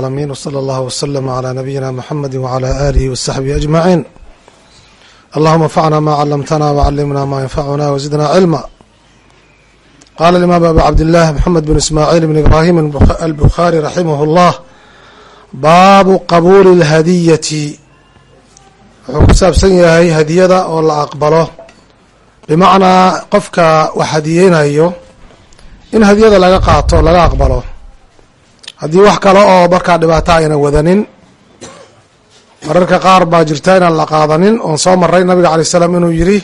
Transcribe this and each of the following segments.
alamin wslى اllah wslm عlى nabiyina mxamedi wعlى alihi wsaxbihi aجmaعin allahuma anfacna ma calamtana wcalimna ma yanfacuna wzidna cilma qala imam abu cabdillah mxamed bn ismaaciil bn ibrahim albukhari raximah اllah baabu qabuuli اlhadiyati wuxuu ku saabsan yahay hadiyada oo la aqbalo bimacnaa qofka wax hadiyeynayo in hadiyada laga qaato laga aqbalo haddii wax kale oo markaa dhibaato ayna wadanin mararka qaar baa jirta inaan la qaadanin. Oon soo maray nabiga alay slam inuu yidhi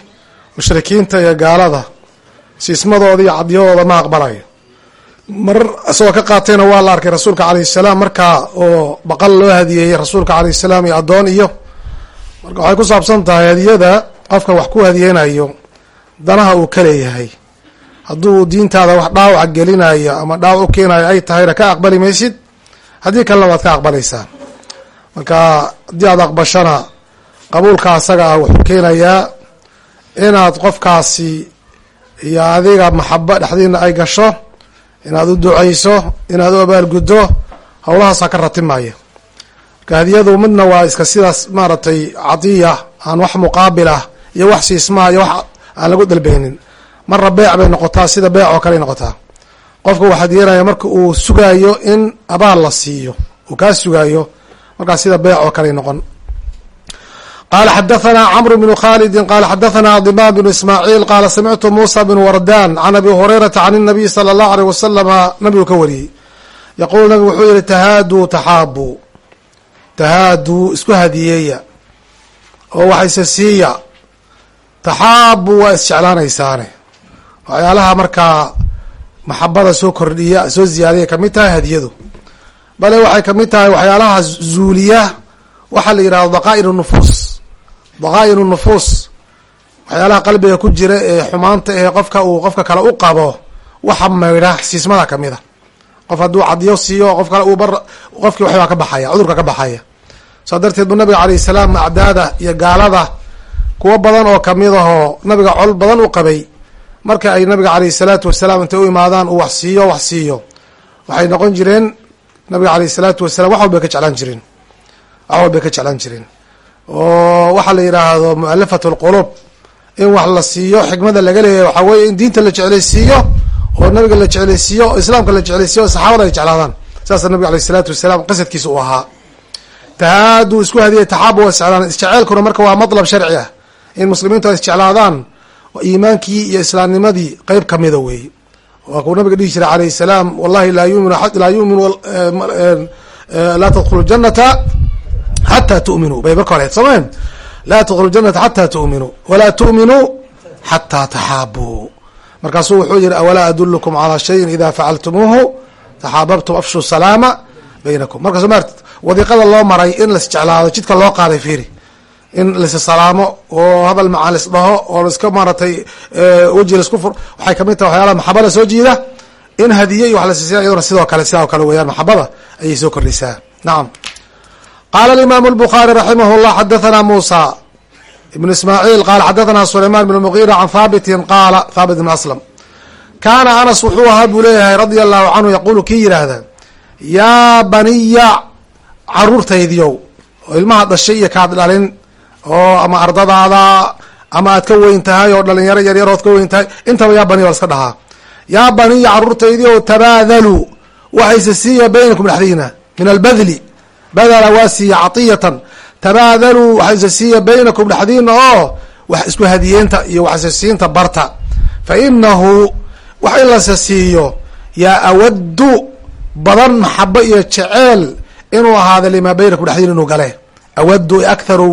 mushrikiinta iyo gaalada siismadooda iyo cadyadooda ma aqbalayo. Marar isagoo ka qaatayna waa la arkay rasuulka alayh salaam. Markaa oo baqal loo hadiyeeyey rasuulka alayh salaam iyo addoon iyo marka waxay ku saabsan tahay hadiyada qofka wax ku hadiyeynayo danaha uu ka leeyahay hadduu diintaada wax dhaawac gelinayo ama dhaawac u keenayo ay tahayna ka aqbali maysid haddii kalena waad ka aqbalaysaa marka haddii aad aqbashana qabuulka asaga ah wuxuu keenayaa inaad qofkaasi iyo adiga maxabo dhexdiina ay gasho inaad u duceyso inaad u abaalguddo howlahaasaa ka ratimaya marka hadiyadu midna waa iska sidaas maaragtay cadiya aan wax muqaabil ah iyo wax siismaha iyo wax aan lagu dalbeynin marna beec bay noqotaa sida beec oo kale noqotaa qofka uu hadiyeenaya marka uu sugaayo in abaal la siiyo uu kaa sugaayo markaas sida beec oo kale noqon qala xadathana cmr bn khalidi qala xadathana diman bn ismaaciil qala samictu musa bn wardan can abi hurayrata can الnabiy salى اllahu alيyh wasalama nabigu ka wariyey yaquul nabigu wuxuu yihi tahaaduu taxaabu tahaaduu isku hadiyeeya oo waxayse siiya taxaabu waa isjeclaanaysaane waxyaalaha markaa maxabada soo kordhiya soo ziyaadaya ka mid tahay hadiyadu. Bale waxay ka mid tahay waxyaalaha zuuliya waxaa la yidhahdo daqaa'ir nufuus. Daqaa'ir nufuus. Waxyaalaha qalbiga ku jira ee xumaanta ee qofka uu qofka kale u qabo waxa maydha siismada ka mid a. Qof hadduu cadiyo siiyo qof kale uu bar qofkii waxbaa ka baxaya cudurka ka baxaya. Saa darteed bu nabiga alayh salaam acdaada iyo gaalada kuwo badan oo ka mid ahoo nabiga col badan u qabay marka ay nabiga alayh salaatu wasalaam intay u imaadaan uu wax siiyo wax siiyo waxay noqon jireen nabiga alayh salaatu wasalam wax walbay ka jeclaan jireen wax walbay ka jeclaan jireen oo waxaa la yidhaahdo mualafat lqulub in wax la siiyo xikmada laga leeyahay waxaa weye in diinta la jeclaysiiyo oo nabiga la jeclaysiiyo oo islaamka la jeclaysiyo oo saxaabada ay jeclaadaan. Saasa nabiga alayh salaatu wasalaam qasadkiisa uu ahaa. Tahaaduu isku hadiyay taxaabu waa isjeclaan isjeceelkuna marka waa matlab sharci ah. In muslimiintu ay isjeclaadaan iimaankii iyo islaamnimadii qeyb kamida weeye waa kuu nabiga dhihi jiray alayh salaam wallahi laa yumin laa yumin laa tadkhulu janata xata tu'minuu bay marka hore soomeen laa tadkhulu janata xata tu'minuu walaa tu'minuu xataa taxaabuu markaasuu wuxuu yihi awalaa adulukum calaa shayin ida facaltumuuhu taxaababtum afshu salaama baynakum. Markaasu ma wadiiqada loo maray in laisjeclaado jidka loo qaaday fiiri in laissalaamo oo hadal macaan lis dhaho oo laiska maaratay weji laisku fur waxay kamid tahay waxyaalaha maxabada soo jiida in hadiye iyo wax lasiisiya iyaduna sidoo kale sidaa o kale weyaan maxabada ayay soo kordhaysaa nacam qaala alimaamu الbukhari raximah اllah xadathana musa ibn ismaaciil qala xadathana sulayman bn mugira can haabitin qaala thaabit bn aslam kaana anas wuxuu ahaa buu leeyahay radia allahu canhu yaqulu kii yidhaahda yaa baniya caruurtaydiyow oo ilmaha dhashay iyo kaad dhalin oo ama ardadaada ama aad ka weyn tahay oo dhalinyaro yaryar ood ka weyn tahay intaba yaa baniya waa laska dhahaa. Yaa baniya caruurtaydiyow tabaadalu waxayse siiya baynakum dhexdiina min albadli. Badala waa siiya catiyatan. Tabaadaluu waxayse siiya baynakum dhexdiina oo wax isku hadiyeenta iyo waxse siinta barta. Fa inahu wax in lase siiyo yaa awaddu badan maxabo iyo jeceel inuu ahaada limaa baynakum dhexdiina inuu gale awadu akharu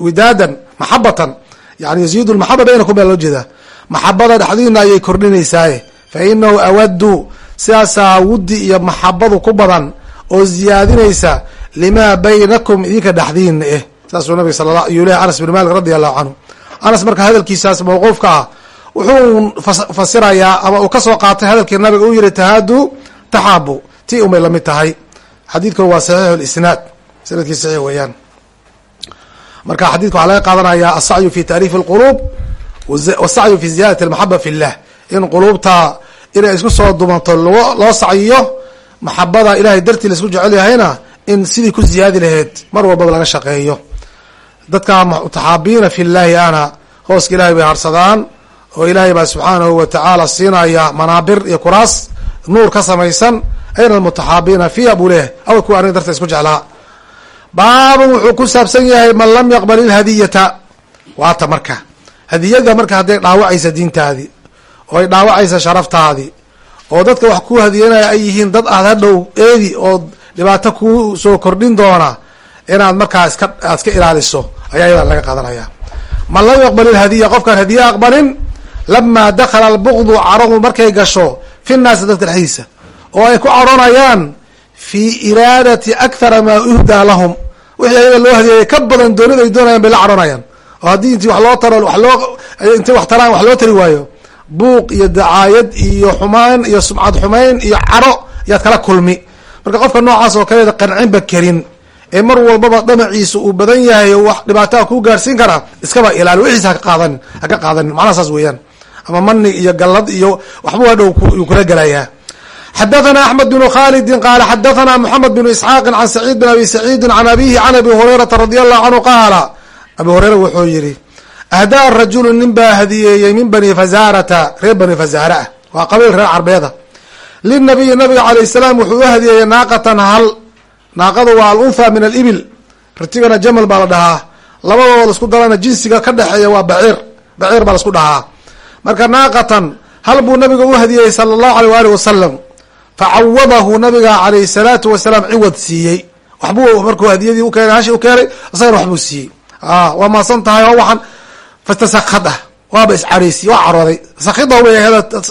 widaadan maxabatan yani yaziidu lmaxaba baynakum baa loo jeedaa maxabada dhexdiina ayay kordhinaysaaye fa inahu awadu sidaasaa wuddi iyo maxabadu ku badan oo ziyaadinaysa limaa baynakum idinka dhexdiina eh saasuu nabig sal yuu lehy anas bin malik radi allahu canhu anas marka hadalkiisaas mawquufka ah wuxuu fasirayaa ama uu ka soo qaatay hadalkii nabiga uu yihi tahaadu taxaabu ti umay la mid tahay xadiidkuna waa saxiix lisnaad sannadkii saxiix weeyaan. Marka xadidka waxaa laga qaadanaya asacyu fi taariif اlqulub wasacyu fi ziyadati اlmaxaba fi llah in quluubta inay isku soo dumanto loo sacyiyo maxabada ilahay dartii la isku jecel yahayna in sidii ku ziyaadi laheyd mar walbaba laga shaqeeyo. Dadka mutaxaabiina fi llahi ana hooska ilahay bay harsadaan oo ilaahay baa subxaanahu watacaala siinaya manaabir iyo kuraas nuur ka samaysan ayna almutaxaabiina fiiha buu leeyahay awa kuwa arrin darta isku jeclaa baabun wuxuu ku saabsan yahay man lam yaqbal ilhadiyata waata marka. Hadiyada marka hadday dhaawacaysa diintaadii oo ay dhaawacaysa sharaftaadii oo dadka wax ku hadiyanaya ay yihiin dad aad hadhow eedi oo dhibaato kuu soo kordhin doona inaad markaa iska aad iska ilaaliso ayaa iyadan laga qaadanaya. Man lam yaqbal ilhadiya qofkaan hadiye aqbalin lamaa dakala albugdu carahu markay gasho fi nnaasi dadka dhexdiisa oo ay ku caronayaan fi iraadati akthara maa uhdaa lahum. Wixii ayaga loo hadiyeeyay ka badan doonida ay doonayaan bay la caronayaan. Oo haddii intii wax loo taro wa loo intay wax taraan wax loo tari waayo buuq iyo dacaayad iyo xumaan iyo sumcad xumayn iyo caro yaad kala kulmi. Marka qofka noocaas oo kaleeda qancinba karin. Ee mar walbaba dhamaciisa uu badan yahay wax dhibaataa kuu gaarsiin karaa iskaba ilaali wixiisa haka qaadanin haka qaadanin macnaha saas weeyaan. Ama mani iyo gallad iyo waxbuu hadhow yuu kula gelayaa xadathana axmed bnu khalidin qaala xadathana moxamed bnu isxaaqin can saciid bin abi saciidin can abihi can abi hurayrata radi allahu canhu qaala abi hureyra wuxuu yihi ahdaa rajulu nin baa hadiyeeyey min bani fazarata reer bani fazara ah waa qabiil reer carbeeda linabiyi nabiga alayh salaam wuxuu u hadiyeeyey naaqatan hal naaqadu waa alunha min alibil ritigana jamal baa la dhahaa labadooda la isku darana jinsiga ka dhexeeya waa baciir baciir baa la isku dhahaa marka naaqatan hal buu nabiga u hadiyey sala allahu aleyh waali facawadahu nabiga alayh salaatu wasalaam ciwad siiyey. Waxbuu markuu hadiyadii ukeenay hashi u keenay isagana waxbuu siiyey. Waa maasan tahay oo waxaan fatasakada waaba iscareysiy waa carooday. Sakida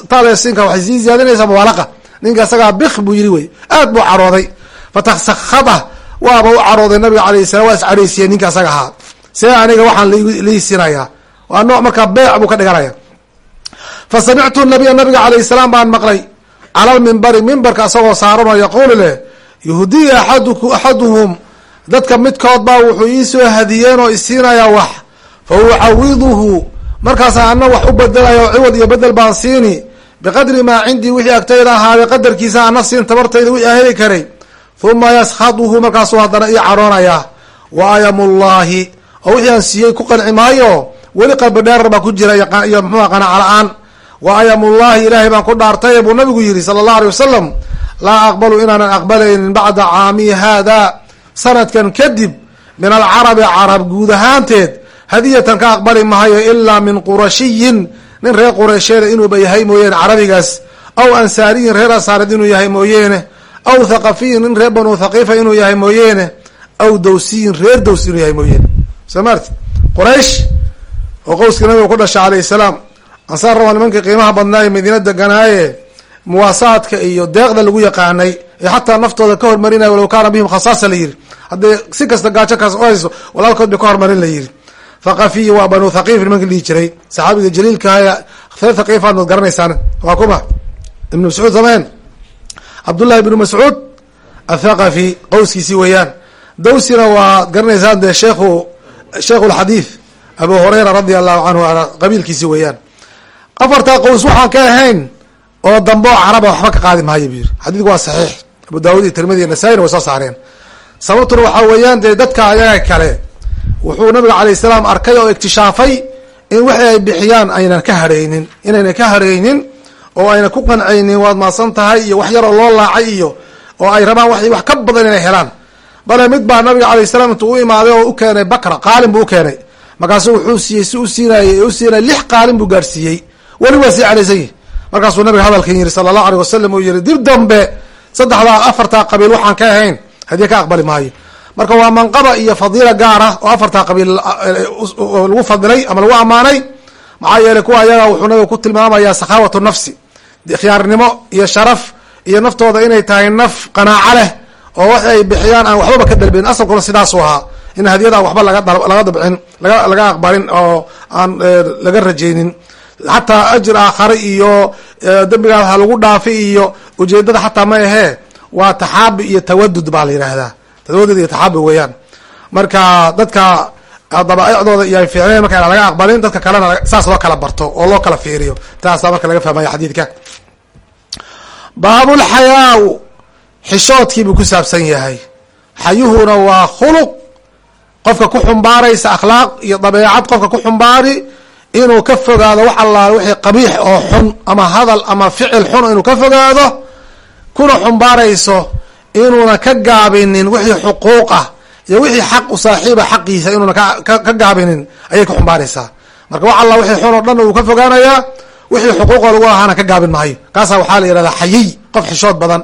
taalesinka waxay sii ziyaadinaysaa mubaalaqa ninka isagaa bik buu yiri wey. Aad buu carooday. Fatasakada waaba u carooday nabiga alayh salam waa iscareysiye ninka isaga ahaa. See aniga waxaan lii sinaya. Waa nooc markaa beec buu ka dhiganaya. Fa samictu nabiya nabiga alayh salaam baan maqlay cala lmimbari mimbarka isagoo saaran oo yaquulu leh yuhdiya aadku axaduhum. Dadka midkood baa wuxuu iisoo hadiyeen oo isiinayaa wax. Fa ucawiduhu. Markaasaa ana wax u bedelaya oo ciwad iyo bedel baan siini. Biqadri maa cindii wixii agtayda ahaaday qadarkiisa ana siin tabartayda wixii aan heli karay huma yaskhaduhu markaasuu haddana ii caroonayaa wa ayamullaahi. Oo wixii aan siiyey ku qanci maayo weli qalbi dheerar baa ku jira iyo muxuua qanaca la'aan wa ayamullaahi ilaahay baan ku dhaartay buu nabigu yihi sala allahu alay wasalam laa aqbalu inaanan aqbalaynin bacda caami hada sanadkan kadib min alcarabi carab guud ahaanteed hadiyatan ka aqbali mahayo ilaa min qurashiyin nin reer qureysheeda inuuba yahay mooyeene carabigaas aw ansaariyin reer ansaareed inuu yahay mooyeene aw thaqafiyin nin reer banu thaqiifa inuu yahay mooyeene aw dawsiyin reer dows inuu yahay mooyeene. Soo maarti quraysh oo qowskii nabiga ku dhashay alayh salaam ansaar rabaa nimankii qiimaha badnaaye madiina deganaaye muwaasaadka iyo deeqda lagu yaqaanay ee xataa naftooda ka hormarinaya walow kaana bihim khasaasa la yiri hadday si kasta gaajo kaas u hayso walaalkood bay ka hormarin la yiri thaqafiyi waa banu thaqiif nimankii dhihi jiray saxaabiga jaliilkaha thaqiifaad maad garanaysaan. Waa kuma. Ibnu mascuud sameen. Cabdullahi ibnu mascuud athaqafi qowskiisii weeyaan. Dawsina waad garanaysaan dee sheekhu sheikhu lxadiid abu hureyra radia allahu canhu qabiilkiisii weeyaan afartaa qows waxaan ka ahayn oo dambe oo caraba waxba ka qaadi maayo bu yiri xadiidku waa saxiix. Abu daawud iyo tirmidi iyo nasaa-ina way soo saareen. Sababtuna waxaa weeyaan dee dadka ayaga kale wuxuu nabiga alayh salaam arkay oo iktishaafay in wixii ay bixiyaan aynan ka harhaynin inaynan ka harhaynin oo ayna ku qancaynin waad maasan tahay iyo wax yaroo loo laacay iyo oo ay rabaan wa wax ka badan inay helaan. Bale mid baa nabiga alayh salaam intuu u imaaday oo u keenay bakra qaalin buu u keenay. Markaasu wuxuu siiyey si u siinayay u siinay lix qaalin buu gaarsiiyey weli waa sii calaysan yihi markaasuu nabiga hadalkan yihi sala allahu aleyh wasalam uu yihi dib dambe saddexdaa afartaa qabiil waxaan ka ahayn. Hadiye ka aqbali maayo. Marka waa manqaba iyo fadiila gaar ah oo afartaa qabiil lagu fadilay ama lagu ammaanay maxaa yeeley kuwa ayaga wuxuu nabiga ku tilmaamayaa sakhaawatu nafsi khiyaarnimo iyo sharaf iyo naftooda inay tahay naf qanaaco leh oo wax ay bixiyaan aan waxbaba ka dalbeyn asalkuna sidaasu ahaa. In hadiyada waxba laga dabcin laga aqbalin oo aan laga rajaynin xataa ajir aakhare iyo dembigaas ha lagu dhaafi iyo ujeedada xataa ma ahee waa taxaabi iyo tawadud baa la yidhaahdaa. Tawadud iyo taxaabi weeyaan. Marka dadka dabaa'icdooda iyo ay fiicneen marka laga aqbalin dadka kalena saas loo kala barto oo loo kala fiiriyo. Taasaa marka laga fahmaya xadiidka. Baabulxayaa xishoodkiibuu ku saabsan yahay. Xayuhuna waa khuluq. Qofka ku xumbaaraysa akhlaaq iyo dabeecad qofka ku xumbaari inuu ka fogaado wax allaale wixii qabiix oo xun ama hadal ama ficil xun inuu ka fogaado kuna xumbaarayso inuuna ka gaabinin wixii xuquuq ah iyo wixii xaq u saaxiiba xaqiisa inuuna ka gaabinin ayay ku xumbaaraysaa. Marka wax alla wixii xun oo dhan uu ka fogaanayaa wixii xuquuqoo lagu lahaana ka gaabin maayo kaasaa waxaa la yihahdaa xayiy qof xishood badan.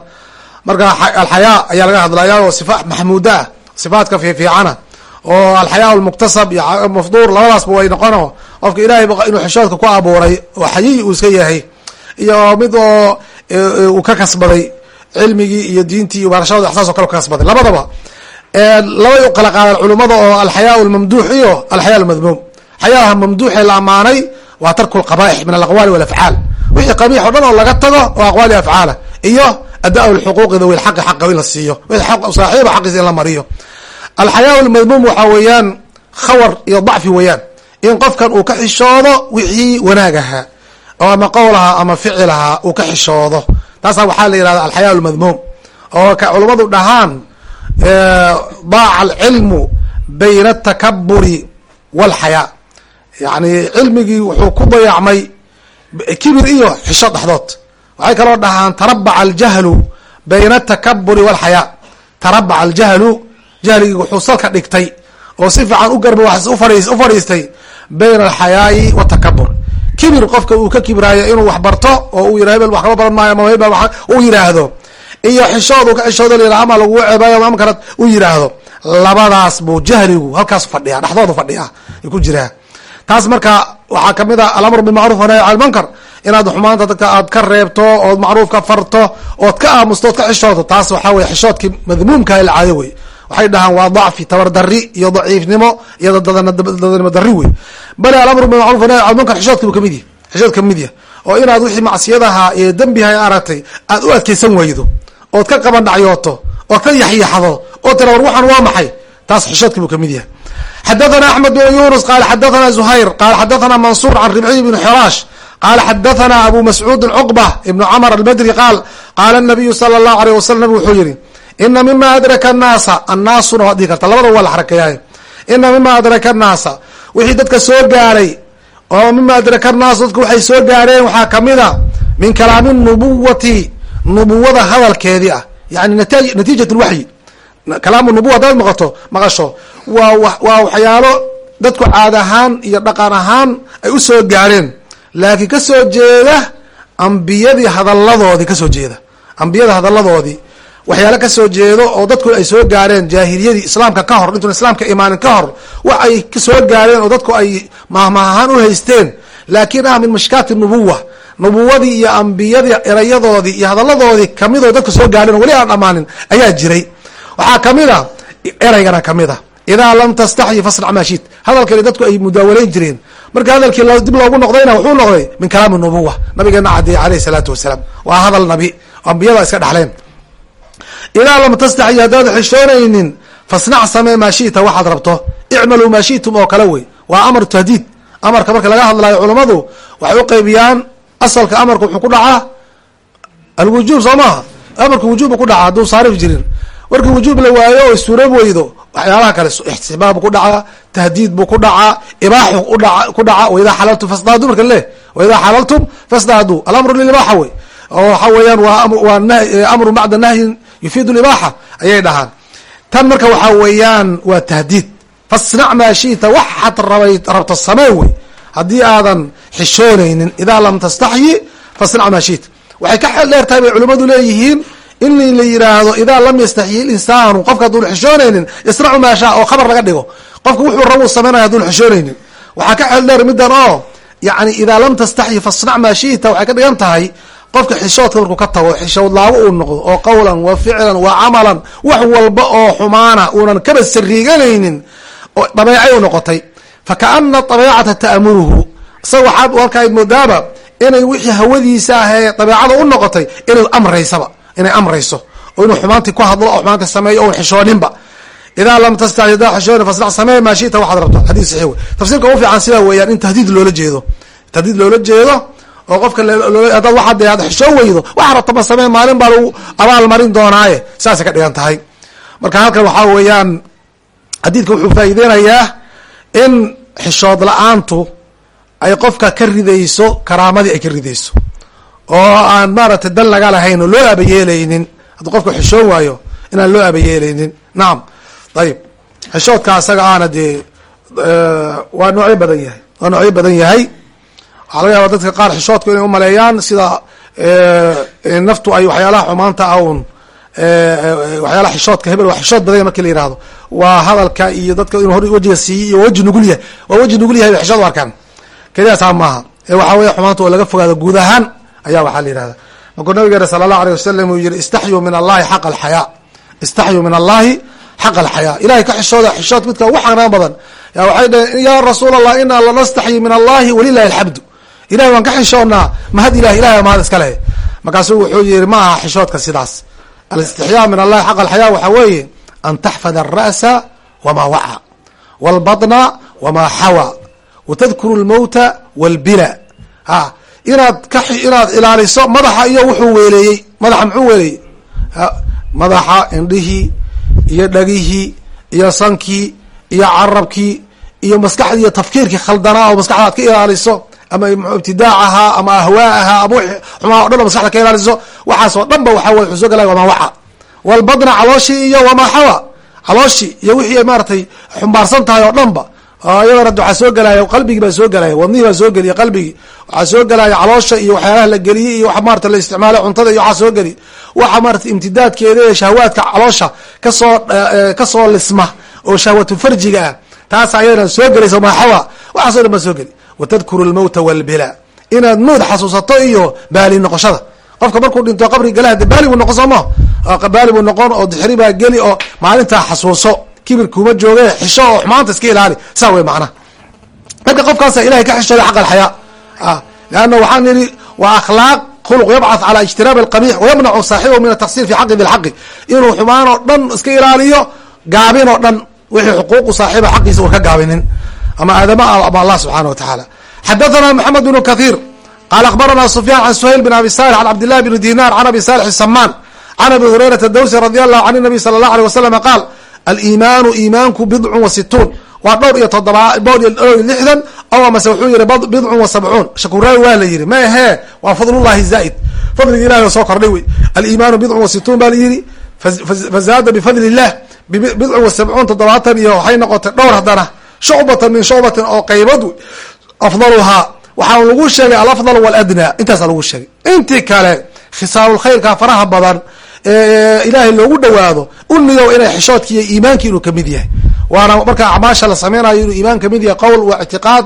Marka alxayaa ayaa laga hadlaya oo sifa maxmuuda ah sifaadka fiifiicana oo alxayaa almuktasab iyo mafduur labadaasba way noqono. Qofka ilahay inuu xishoodka ku abuuray oo xayiy uu iska yahay iyo mid oo uu ka kasbaday cilmigii iyo diintii iyo barashada axsaas o kale ka kasbaday. Labadaba labay u kala qaadaan culimada oo alxayaa almamduux iyo alxayaa almadmuum xayaaha mamduuxee la amaanay waa tarku lqaba'ix min alaqwaali walafcaal wixii qabiix o dhan oo laga tago oo aqwaali afcaala iyo ada lxuquuqi dawi xaqa in la siiyo. Wixii saaxiiba xaqiisa in la mariyo alxayaa almadmuum waxaa weeyaan khawar iyo dacfi weeyaan. In qofkan uu ka xishoodo wixii wanaag ahaa oo ama qowlahaa ama ficilahaa uu ka xishoodo. Taasaa waxaa la yihahda alxayaa almadmuum oo ka culammadu dhahaan daaca alcilmu bayna atakaburi walxayaa yani cilmigii wuxuu ku dayacmay kibir iyo xisho dhexdood. Waxay kaloo dhahaan tarabaca aljahlu bayna atakaburi walxayaa tarabaca aljahlu jahligii wuxuu salka dhigtay oo si fiican u garba u fadhiistay bayna alxayaa'i watakabur kibir qofka uu ka kibraayo inuu wax barto oo uu yira hebel wax kama baran maayo ama hebel uu yiraahdo. Iyo xishood uu ka xishoodo la ama lagugu ceebayo ama kale uu yiraahdo. Labadaas buu jahligu halkaas fadhiya dhexdoodu fadhiya ku jiraa. Taas marka waxaa ka mid a alamru bilmacruf wanahy can lmunkar inaad xumaanta dadka aad ka reebto ood macruufka farto ood ka aamusto ood ka xishooto taas waxaa weye xishoodkii madmuumka ilcaado wey waxay dhahaan waa dacfi tabardari iyo daciifnimo iyo dadanimo dari wey bale alamru bilmacruf wanahy can lmunkar xishoodki bu ka mid yahy xishood ka mid yah oo inaad wixii macsiyadaha iyo dembiha aragtay aad u adkeysan weydo ood ka qaban dhacyooto ood ka yaxyaxdo oo tira war waxaan waa maxay? Taas xishoodki buu ka mid yahay. Xadathana axmed bn yunus qala xadathana zuhayr qala xadathana mansuur can ribciy bn xiraash qala xadathana abu mascuudin cuqba ibnu camr albadri qaal qaala nabiyu sala allahu aleyh wasalam nabig wuxuu yihi ina mima adraka annaasa annaasuna waad dhihi karta labada waa la xarakeeyaay ina mima adraka annaasa wixii dadka soo gaaray oo mima adraka annaasa dadka waxay soo gaareen waxaa ka mid a min kalaami nubuwati nubuwada hadalkeedii ah yani natiijat lwaxyi kalaamu nubuwa hadaad maqato maqasho waa waa waxyaalo dadku caad ahaan iyo dhaqan ahaan ay u soo gaareen laakiin ka soo jeeda ambiyadii hadalladoodii ka soo jeeda ambiyada hadalladoodii waxyaalo ka soo jeedo oo dadku ay soo gaareen jaahiliyadii islaamka ka hor intuun islaamka imaanin ka hor wax ay ka soo gaareen oo dadku ay mahmah ahaan u haysteen. Laakiin ah min mashkaati nubuwa nubuwadii iyo ambiyadii erayadoodii iyo hadalladoodii ka mid oo dadku soo gaareen oo weli aan dhammaanin ayaa jiray. Waxaa ka mid a eraygana ka mid a idaa lam tastaxyi fasnac maa shit hadalkani dadku ay mudaawaleyn jireen. Marka hadalkii dib loogu noqdayna wuxuu noqday min kalaami nubuwa nabigeena cadeeye aleyh salaatu wasalaam. Waa hadal nabi. Ambiyada iska dhexleen idaa lam tastaxyi haddaad xishoonaynin fasnac samee maa shita waxaad rabto icmaluu maa shitum oo kale wey waa amar tahdiid amarka marka laga hadlayo culammadu waxay u qaybiyaan asalka amarka wuxuu ku dhacaa alwujuub soo maaha amarka wujuubu ku dhaca hadduu saarif jirin markii wujuub la waayo oo suuroob weydo waxyaalaha kale ixtibaab ku dhacaa tahdiid buu ku dhacaa ibaaxu ku dhaca waidaa xalaltum fasdaadu marka le waidaa xalaltum fasdaadu alamru lilibaaxa wey oo waxa weeyaan waa amru bacda nahyin yufiidu libaaxa ayay dhahaan. Tan marka waxaa weeyaan waa tahdiid. Fasnac maa shita waxaad rabto samee wey. Haddii aadan xishoonaynin idaa lam tastaxyi fasnac maa shita. Waxay ka dheer tahay bay culimmadu leeyihiin in la yiraahdo idaa lam yastaxyi linsaanu qofka haduun xishoonaynin yasnacu maa oo khabar laga dhigo. Qofka wuxuu rabo sameynaya haduun xishoonaynin. Waxaa ka xeel dheer middan oo yani idaa lam tastaxyi fasnac maa shita waxay ka dhigan tahay qofka xishoodka markuu ka tago xishood uu noqdo oo qawlan wa ficlan wa camalan wax walba oo xumaana uunan kaba sariiganaynin oo dabeecay u noqotay. Fa kaana dabeecata ta'muruhu. Isaga waxaad halkaa moodaaba inay wixii hawadiisa ahee dabeecada u noqotay inay amraysaba inay amrayso. Oo inuu xumaantii ku hadlo oo xumaanti sameeyo o xishooninba idaa lam tastaxi hadaa xishooni fasnac samee maa waxaad rabto. Xadiis saxiix wey tafsiirka ugu fiican sidaa weeyaan in tahdiid loola jeedo. Tahdiid loola jeedo oo qofka hadaad waa de ad xishoo weydo waxa rabtama samee maalin baa lagu abaal marin doonaaye. Saasay ka dhigan tahay. Marka halkan waxaa weeyaan xadiidka wuxuu faa'iideynayaa in xishood la'aantu ay qofka ka ridayso karaamadii ay ka ridayso. Oo aan maaragtay dan laga lahayn oo loo abayeelaynin. Hadduu qofka xishoon waayo inaan loo abayeelaynin. Nacam ayib. Xishoodka asaga ahna dee waa noocyo badan yahay. Waa noocyo badan yahay waxaa laga yaaba dadka qaar xishoodku inay umaleeyaan sida naftu ay waxyaalaha xumaanta ah waxyaalaha xishoodka hebel waa xishood badan marki la yihahdo waa hadalka iyo dadka inuu hor wejiga siiyo iyo weji nugul yahay. Waa weji nugul yahay xishood u arkaan. Keliyasaa maaha. Ee waxaa weya xumaanta oo laga fogaado guud ahaan ayaa waxaa la yihahda markuu nabigeena sala allahu aleyh wasalam uu yihi istaxyuu min allahi xaqa alxayaa. Istaxyuu min allahi xaqa alxayaa. Ilahay ka xishooda xishood midka ugu xanaan badan ya waxay dhaheen ya rasuul allah inaa lanastaxyi min allahi walilahi alxamdu ilahay waan ka xishoonnaa mahad ilahi ilahay mahad iska leh. Markaasuu wuxuu yihi ma aha xishoodka sidaas. Alistixyaa min allahi xaqa alxayaa waxaa weeye an taxfad alra'sa wama waca walbatna wama xawa watadkuru lmowta walbila ha inaad ka inaad ilaaliso madaxa iyo wuxuu weeleeyey madaxa muxuu weeleeyey? Madaxa indhihii iyo dhagihii iyo sankii iyo carabkii iyo maskaxdii iyo tafkiirkii khaldanaa oo maskaxda ad ka ilaaliso ama ibtidaac ahaa ama ahwaa ahaa ama xumaa o dhan o maskaxda ka ilaaliso waxaas oo dhan ba waxa wey wuxuu soo wamaa waca walbadna calooshii iyo wamaa xawa calooshii iyo wixii ay xumbaarsan tahay oo dhan ba iyadana waxaa soo gelaya qalbigii baa soo gelaya wadnihii baa soo geliya qalbigii. Waxaa soo gelaya caloosha iyo waxyaalaha la geliyey iyo wa maarata la isticmaala cuntada iyo waxaa soo geli waxa maarata imtidaadkeeda ee shahwaadka caloosha ka soo ka soo lisma oo shahwatu farjiga ah. Taas ayadana soo gelaysa maaxawa waxaaso dhan baa soo geli watadkuru lmowta walbila inaad mowd xasuusato iyo baali noqoshada qofka markuu dhinto qabri galaha de baali buu noqon soo baali buu noqon oo dixri baa geli oo maalintaa xasuuso kibir kuma jooge xisho oo xumaanta iska ilaali saa wey macnaha marka qofkaasa ilahay ka xishooday xaq alxayaa leanna waxaan idhi waa akhlaaq khuluq yabcah cala ijtinaab alqabix wayamnacu saaxibahu min ataqsir fi xaqi bilxaqi inuu xumaan oo dhan iska ilaaliyo gaabin oo dhan wixii xuquuqu saaxiiba xaqiisa un ka gaabinin ama aadama ama allah subxana wa tacaala xadathana maxamed bnu kahiir qaala akhbarana sufyan can suhayl bin abi salix an cabd llahi bni dinar can abi salix samaan can abi hurayrata dawsi radi allahu can nabiy sala allah alيh waslama qaal aliimaanu iimaanku bidcun wa situun waa dhowr iyo todoba dhowr iyo dhowr iyo lixdan aw amase wuxuu yihi bidcun wa sabcuun shakuraawi waa la yihi ma ahee waa fadlullahi zaaid fadliga ilahi oo soo kordhay wey aliimaanu bidcun wa situun baa la yihi fazaada bifadli illah bidcun wa sabcuun toddobaatan iyo waxay noqotay dhowr haddana shucbatan min shucbatin oo qaybad afdaluhaa waxaa lagu sheegay alafdal waladnaa intaasa lagu sheegay intii kale khisaalulkhayrka faraha badan ilaahay loogu dhawaado uniyow inay xishoodki iyo iimaanki inuu ka mid yahay waana markaa acmaasha la sameynayo inuu iimaan ka mid yahay qowl wa ictiqaad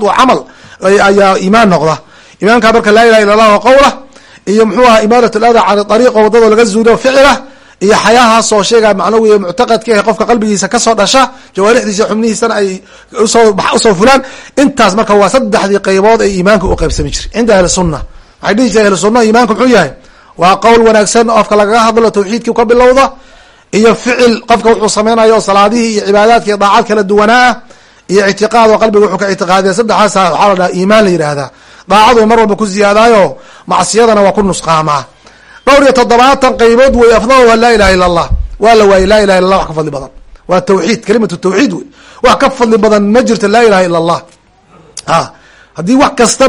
ayaa iimaan noqda iimaanka marka laa ilaha illa allah wa qowlah iyo muxuu aha imaadat lada can ariiqa wadadoo laga zuuliyo ficila iyo xayaahaas oo sheega macnawiya muctaqadka ah qofka qalbigiisa ka soo dhasha jawaarixdiisa xubnihiisana ay u soo fulaan. Intaas marka waa saddexdii qaybood ee iimaanka u qaybsami jiray. Cinda ahli sunna. Waxay dhihi jire ahli sunna iimaanka muxuu yahay? Waa qowl wanaagsan qofka lagaga hadlo tawxiidkii ka bilowda iyo ficil qofka wuxuu sameynayo oo salaadihii iyo cibaadaadka daacad kala duwanaa iyo ictiqaad oo qalbiga wuxuu ka ictiqaadiya saddexaas waxaa la dhaha iimaan la yidhaahdaa daacadu mar walba ku ziyaadaayo macsiyadana waa ku nusqaamaa dhowr iyo toddobaatan qaybood wey afdalha laa ilaha illa allah waa la waayey laa ilaha illa allah wax ka fadli badan. Waa tawxiid kalimatu tawxiid wey wax ka fadli badan ma jirto laa ilaha illa allah a haddii wax kasta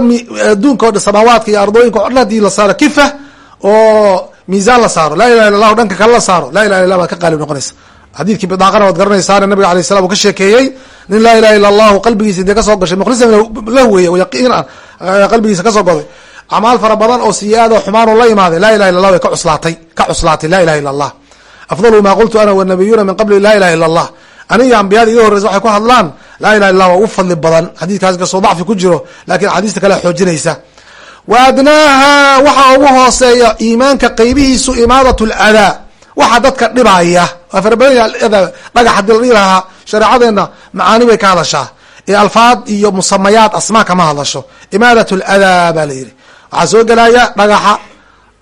adduunka o dhan samaawaadka iyo ardooyinka o dhan haddii la saaro kifa oo miisaan la saaro laa ilaha illa lah dhanka kale la saaro laa ilaha illa baad ka qaalib noqonaysa. Xadiidkii bidaaqana waad garanaysaane nabiga alay salam uu ka sheekeeyey nin laa ilaha illa allahu qalbigiisa intee ka soo gashay mukhlisan lah weeye yaqiin ah qalbigiisa ka soo goday acmaal fara badan oo siyaado xumaan la imaaday. Laa ilaha illa allah way ka cuslaatay. Ka cuslaatay. Laa ilaha illa allah afdalu ma qultu ana wanabiyuuna min qabli laa ilaha illa allah aniga ambiyada iga horreysa waxay ku hadlaan laa ilaha illa waa ugu fadli badan. Xadiidkaas kastoo dacfi ku jiro laakiin axaadiista kale xoojinaysa. Wa adnaaha waxaa ugu hooseeya iimaanka qeybihiisu imaadat ladaa waxa dadka dhibaya. Waa farabadanya dhagax haddii la dhihi lahaa shareecadeena macaani bay ka hadashaa. Ee alfaad iyo musamayaad asmaa kama hadasho. Imaadat ladaa baa la yihi waxaa soo gelaya dhagaxa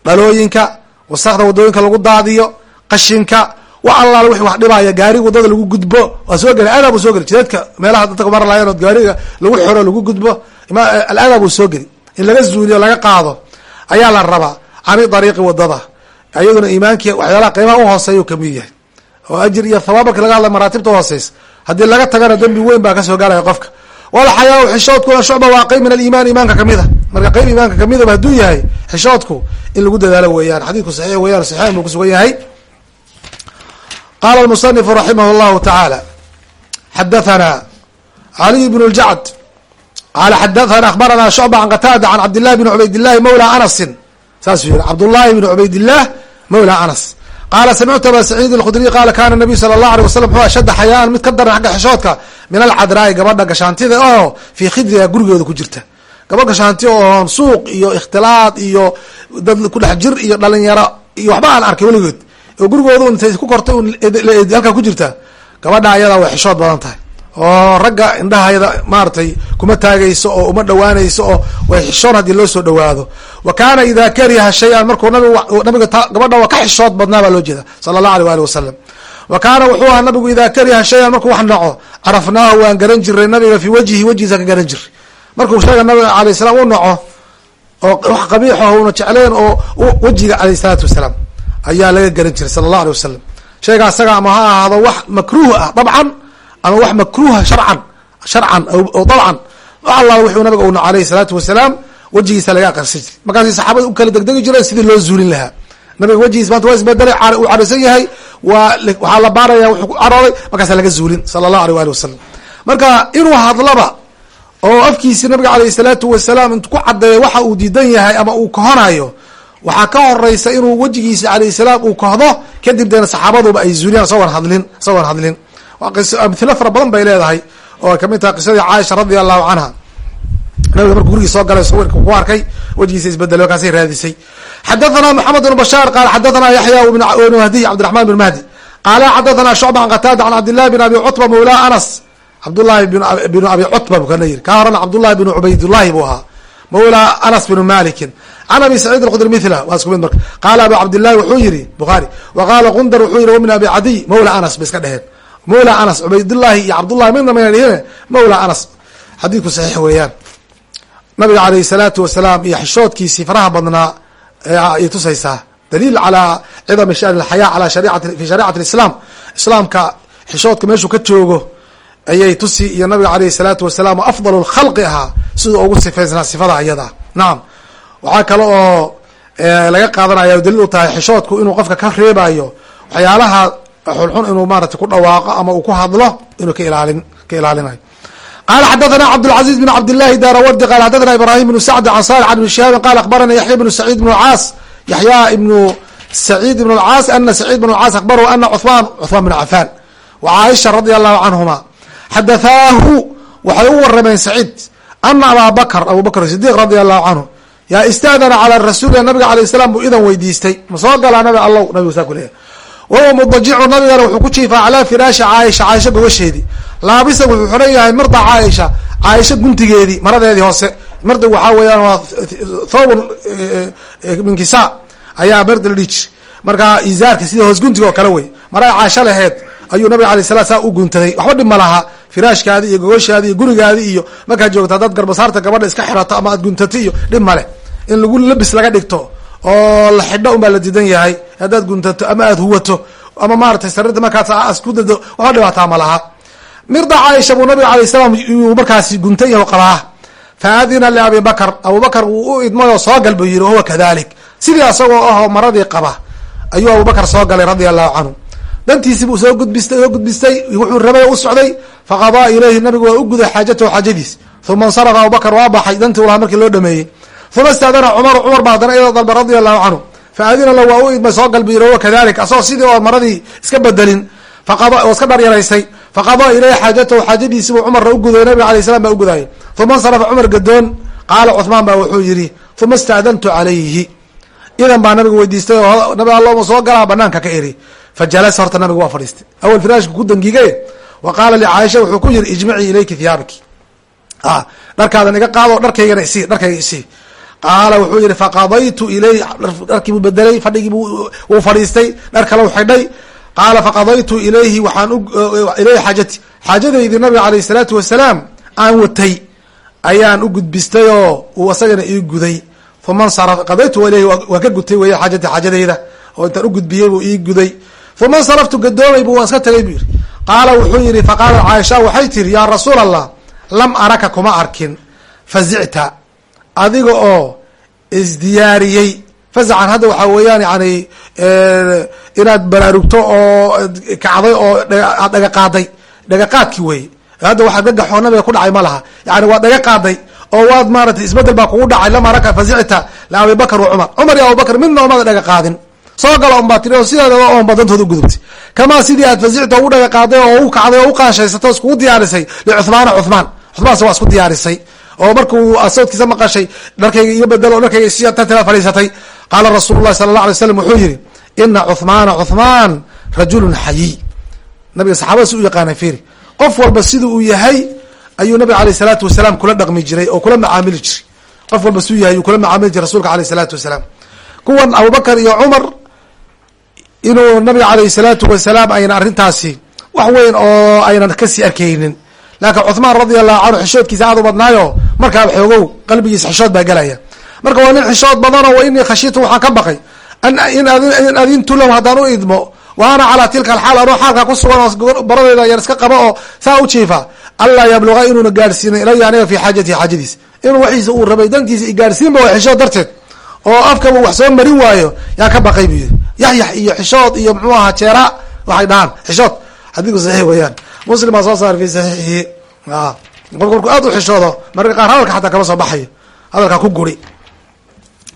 dhalooyinka wasakda waddooyinka lagu daadiyo qashinka wax allaal wixii wax dhibaya gaariga waddada lagu gudbo waa soo geli adaa buu soo geli jidadka meelaha dadka mar laayeen oo gaariga lagu xoro lagu gudbo aladaa buu soo geli in laga zuuliyo laga qaado ayaa la rabaa cani dariiqi waddada ayaduna iimaankii waxyaalaha qiimaha uhooseeya ka mid yahay. Oo ajir iyo thawaab marki laga hadla maraatibta hooseysa haddii laga tagana dembi weyn baa ka soo gaalaya qofka. Walxayaa xishoodkuna shucba waa qeyb min aliimaan iimaanka ka mid a marka qeyb iimaanka kamidaba hadduu yahay xishoodku in lagu dadaalo weeyaan. Xadiidku saxiix weeyaan saxiixan buu kusugan yahay. Qala almusanifu raximah llahu tacaala xadathana caliy bn ljacd qala xadathana akhbarana shucba can qataada can cabdillahi bn cubaydillahi mawla anasin saasuu yihi cabdullahi bn cubaydillah mawla anas. Qaala samictu aba saciid alkhudriy qaala kana nabiyu sala allah alay wasalam muxuu ashadda xayaan mid ka daran xagga xishoodka min alcadraai gabadha gashaantida oo fii khidriha gurigeeda ku jirta gabadh gashaanti oo suuq iyo ikhtilaad iyo dad kudhex jir iyo dhalinyaro iyo waxba aan arkay weligood. Oo gurigooda intay ku kortay halkaa ku jirta. Gabadha ayadaa way xishood badan tahay. Oo ragga indhahayada maaratay kuma taagayso oo uma dhawaanayso oo way xishoon haddii loo soo dhawaado wa kaana ida kariha shay-an markuu nabig nabiga gabadha waa ka xishood badnaa baa loo jeeda sala allahu alيh ali wasalam wa kaana wuxuu ahaa nabigu ida kariha shay-an markuu wax naco carafnaahu waan garan jiray nabiga fii wajhi wejhiisa ka garan jiray markuu sheega nabiga alayh salaam u naco oo wax qabiixaho una jecleen oo wejiga alayh salaatu wasalaam ayaa laga garan jiray sala allah alay wasalam shayga asaga ha ahaado wax makruuh ah dabcan ama wax makruuha sharcan sharcan o dabcan. Allaala wuxuu nabiga u naco alayhi salaatu wasalaam wejigiisa laga aqarsan jiray. Markaasay saxaabada u kala degdegi jireen sidii loo zuulin lahaa. Nabiga wejigiis maanta waa isbedelay uu caraysan yahay waa waxaa la baaraya wuxuu ku carooday markaasa laga zuulin sala allahu alيh ali wasalam marka inuu hadlaba oo afkiisi nabiga alayh salaatu wasalaam intu ku cadeeya waxa uu diidan yahay ama uu kohonayo waxaa ka horeysa inuu wejigiisa alayh salaam uu kohdo kadib deena saxaabaduba ay zuuliyaan isagoon hadlin isagoon hadlin. Qis amhilo fara badan bay leedahay oo ka mid tahay qisadii caaisha radia allahu canha nabiga markuu gurigii soo galay sawirka ku arkay wejigiisa isbedelay markaasay raadisay. Xadathana maxamed bn bashaar qaala xadathana yaxya bn mahdiy cabdiraxman bn mahdi. Qaala xadathana shucba can qataada can cabdillahi bn abi cutba mawla anas cabdullahi bn abi cutba bu kana yiri ka horana cabdullahi bn cubaydullahi buu ahaa. Mawla anas bn malikin can abi saciid alqudri mila waa isku mid marka. Qaala abu cabdillahi wuxuu yihi bukhaari wa qaala qundar wuxuu yihi wamin abi cadiy mawla anas bay iska dheheen mawla anas cubaydullahi iyo cabdullahi midna mayna dhihine mawla anas. Xadiidku saxiix weeyaan. Nabiga alayh salaatu wasalaam iyo xishoodkiisii faraha badnaa ay tusaysaa. Daliil calaa cidami shani alxayaa ala fi shariicati lislaam islaamka xishoodka meeshuu ka joogo ayay tusi iyo nabiga alayhi salaatu wasalaam oo afdal lkhalqi ahaa siduu ugu sifaysnaa sifada iyada nacam waxaa kale oo laga qaadanaya daliil u tahay xishoodku inuu qofka ka reebayo waxyaalaha xunxun inuu maarata ku dhawaaqo ama uu ku hadlo inuu ka ilaalin ka ilaalinayo qala xadathana cabdاlcaزiz bn cabdillahi darawadi qala xadathana ibrahim bnu sacd can salix an bn shihaabin qala akhbarana yaxya bnu saciid bn caas yaxya ibnu saciid ibn اlcaas ana saciid bn اlcaas akhbarahu ana cuثman cuثman bn cafan wa caaisha radi allahu canhuma xadathaahu waxay u warameen saciid ana abaa bakr abu bakr sidiq radi allahu canhu yaa istaadana calى rasuuli nabiga alayh salam buu idan weydiistay ma soo galaa nabi allow nabigu saa kuleeyahy wahuwa mudajicu nabigana wuxuu ku jiifaa calaa firaashi caaisha caaisha gobasheedii laabisan wuxuu xiran yahay mirda caaisha caaisha guntigeedii maradeedii hoose mirda waxaa weeyaan waa thobun min ayaa mirda la dhihi jiri marka izaarka sida hoos guntiga oo kale wey marada caaisha laheed ayuu nabiga alay sala saa u guntaday. Waxba dhib ma laha. Firaashkaadi iyo gogoshaadi iyo gurigaadi iyo markaad joogto haddaad garbasaarta gabadha iska xirato ama aad guntato iyo dhib male in lagu labis laga dhigto oo la xidho un baa la diidan yahay. Haddaad guntato ama aad huwato ama maaratay sariirta markaas asku dado waxba dhibaataa ma laha. Mirda caaisha buu nabiga alay salam yuu markaasi guntan yaho qabaa fa liabi bakr abu bakr wuu u idmayoo soo gal buu yihi wahuwa kadalik. Sidii asagoo ahoo maradii qaba ayuu abubakr soo galay radia allahu canhu dantiisi buu soo gudbistay soo gudbistay wuxuu rabay u socday faqadaa ilayhi nabigu waa u guday xaajatahu xaajadiis. Uma insarafa abubakr waa baxay dantii u markii loo dhameeyey. Uma istaadana cumar cumar baa haddana iyadoo dalba radia allahu canhu. Fa la waa u idmay soo gal buu yihi wahuwa kadalik asagoo sidii oo maradii iska bedelin oo iska dharyaraysay faqadaa ilayhi xaajatahu xaajadiisi buu cumarna u guday nabiga alay slam baa u gudayay uma insarafa cumar gadoon qaala cuثmaan baa wuxuu yihi uma istaadantu calayhi. Idan baa nabiga weydiistay oo nabi alloma soo galaa banaanka ka eri fajalasa horta nabiga waa fadhiistay awal firaashka ku dangigaye wa qaala licaaisha wuxuu ku yihi ijmacii ilayki thiyaabaki dharkaadan iga qaado dharkaygana isii dharkayga isii qaala wuxuu yihi faqadaytu ilay dharkii buu bedelay fadhigii wuu fadhiistay dhar kale u xidhay qaala faqadaytu ilayhi waxaan ilayhi xaajati xaajadaydii nabiga alayh isalaatu wasalaam aan watay ayaan u gudbistay oo uu isagana ii guday uma nsaraf qadaytu ilayhi waan ka gutay weya xaajati xaajadayda oo intaan u gudbiyey buu ii guday uma nsaraftu gadoomay bu waan iska tagay bu yidhi qaala wuxuu yihi faqaalat caaisha waxay tiri yaa rasuul allah lam araka kuma arkin fazicta adiga oo isdiyaariyey fazacan hadda waxaa weeyaan yani inaad baraarugto oo kacday oo aad dhaga qaaday dhaga qaadki hadda waxaa gagaxoo nabiga ku dhacay ma laha yani waad dhaga qaaday oo waad maaratay isbeddel baa kugu dhacay lam araka fazicta la abi bakr wa cumar cumar iyo abubakr midna umada dhaga qaadin soo gala un baa tiri oo sideedaba oon badantooda ugudubtay kamaa sidii aad fazicta ugu dhaga qaaday oo u kacday oo u qaanshaysato iskugu diyaarisay licuhmaana cuhmaan cuhmaanse waa isku diyaarisay. Oo markuu soodkiisa maqashay dharkayga iyo bedelo dharkayga si tartiba fadhiisatay. Qaala rasuulu llahi sala allah alay slam wuxuu yihi ina cuhmaana cuhmaan rajulun xayiy nabiga saxaabada si u yaqaanay firi qof walba sida uu yahay ayuu nabiga aleyh salaatu wasalaam kula dhaqmi jiray oo kula macaamili jiray. Qof walba siduu yahay ayuu kula macaamili jiray rasulka aleyh salaatu wasalaam. Kuwan abubakar iyo cumar inuu nabiga aleyh salaatu wasalaam ayna arrintaasi wax weyn oo aynan ka sii arkaynin. Laakiin cuhmaan radia allahu canhu xishoodkiisa aad u badnaayo markaa xoogow qalbigiisa xishood baa gelaya marka waa nin xishood badanoo wa inii khashitu waxaan ka baqay. In adintu lahu haddaan u idmo wa ana calaa tilka alxaal anoo xaalkaa ku sugan oo baradeeda yar iska qaba oo saa u jiifa. Allaa yabluga inuuna gaarsiinin ilaya aniga fi xaajatihi xaajadiis. Inuu waxiisa uu rabay dantiisa igaarsiinba waa xishood darteed oo afkaba wax soo marin waayo yaa ka baqay buu yiri yaxyax iyo xishood iyo mxuu ahaa jeera waxay dhahaan xishood. Xadiku saxiix weeyaan. Muslim baa soo saaray fi saxiixihi qofka markuu aad u xishoodo mararka qaar hadalka xataa kama soo baxayo. Hadalkaa ku guri.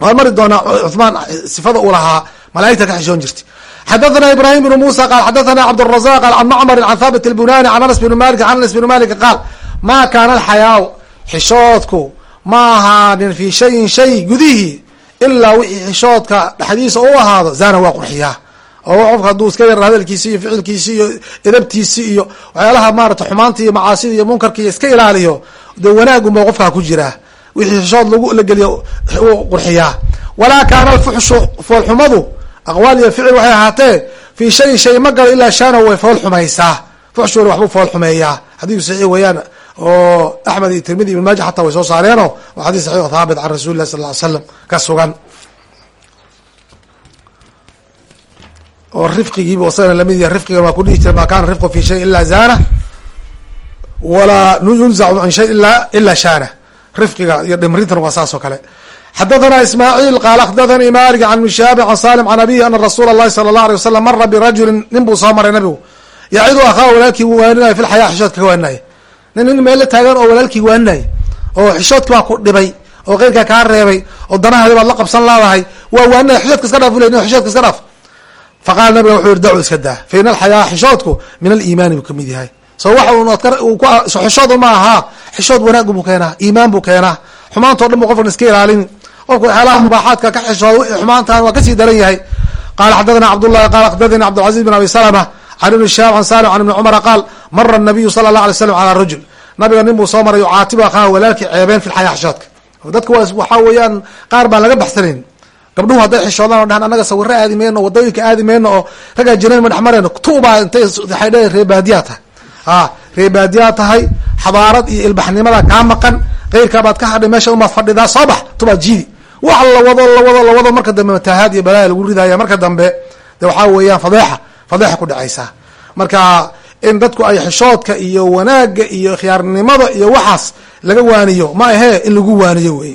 Waan mari doonaa cuhmaan eh, sifada uu lahaa malaa'igta ka xishoon jirtay. Xadathana ibrahim bn musa qaal xadathana cabdrazaq qaal can macmarin can thaabit albunani can anas bn malik can anas bn malik qaal ma kaana alxayaau xishoodku ma ahaanin fi shayin shay gudihii ilaa wixii xishoodka dhexdiisa u ahaado zana waa qurxiyaa. Oo qofka hadduu iska yar hadalkiisi iyo ficilkiisi iyo edabtiisi iyo waxyaalaha maarata xumaanta iyo macaasida iyo munkarka iyo iska ilaaliyo dee wanaagunba qofkaa ku jiraa wixii xishood lagu la geliyo u qurxiyaa. Walaa kaana alfuxshu foolxumadu aqwaal iyo ficil waxay ahaatee fii shayin shay ma galo ilaa shaana way fool xumaysaa fuxshuna waxbuu fool xumeeyaa xadiiku saxiix weeyaan oo axmed iyo tirmidi ibn maaja xataa way soo saareeno waa xadiis saxiix thaabit can rasuli lah sal ly slam ka sugan. Oo rifqigiiba isagana la mid yahay rifqigan waa ku dhihi jira ma kana rifqu fi shay ila zana walaa yunzacu min shay ila ila shaana. Rifqiga iyo dhimrintan waa saas oo kale. Xadathana ismaaciil qaala xadathanii malik can mishaabi can salim can abihi ana rasuula اllahi sala اllah alay wasalam mara birajulin nin buu soo maray nabigu. Yacidu akhaa walaalkii wuu waaninaya fi lxayaa xishoodka ka waaninaya nin nin meella taagan oo walaalkii waaninaya oo xishoodki baa ku dhibay oo keyrkaa kaa reebay oo danahaadi baad la qabsan laadahay waa waaninaya xishoodka iska dhaaf ule xishoodka iska dhaaf. Faqala nabiga wuxuu yihi dacu iska daa fa alxayaa xishoodku min aliimaani buu ka mid yahay. So waxa xishood ma ahaa xishood wanaagu buu keenaa iimaan buu keenaa. Xumaantao dhan bu qofkan iska ilaalin. Qofka waxyaalaha mubaaxaadka ka xishooda xumaantan waa ka sii daran yahay. Qala xadathana cabdullahi qala xadathani cabdilcaziz bin abi salama can ibni shaab can salim can ibni cumara qaal mara nabiyu sala allah alay slam calaa rajul nabiga nin buu soo maray yucaatibu akhaha walaalkii ceebeen fi lxayaa xishoodka dadka waxaa weeyaan qaar baan laga baxsanayn gabdhuhu hadday xishoodaan o dhahan annaga sawiro aadi mayno waddooyinka aadi mayno oo raggaa jinayn ma dhex tubaa intay waxay dhe reebaadiyaa tahay a reebaadiyaa tahay xabaarad iyo ilbaxnimada kaa maqan keyrkaa baad ka hadhay meesha umaad fadhidaa soo bax tubaad jiidi wax la wado la wado la wado marka dambe matahaad iyo balaaya lagu ridaya marka dambe de waxaa weeyaan fadeexa fadeexa ku dhacaysaa marka in dadku ay xishoodka iyo wanaaga iyo khiyaarnimada iyo waxaas laga waaniyo ma ahee in lagu waaniyo wey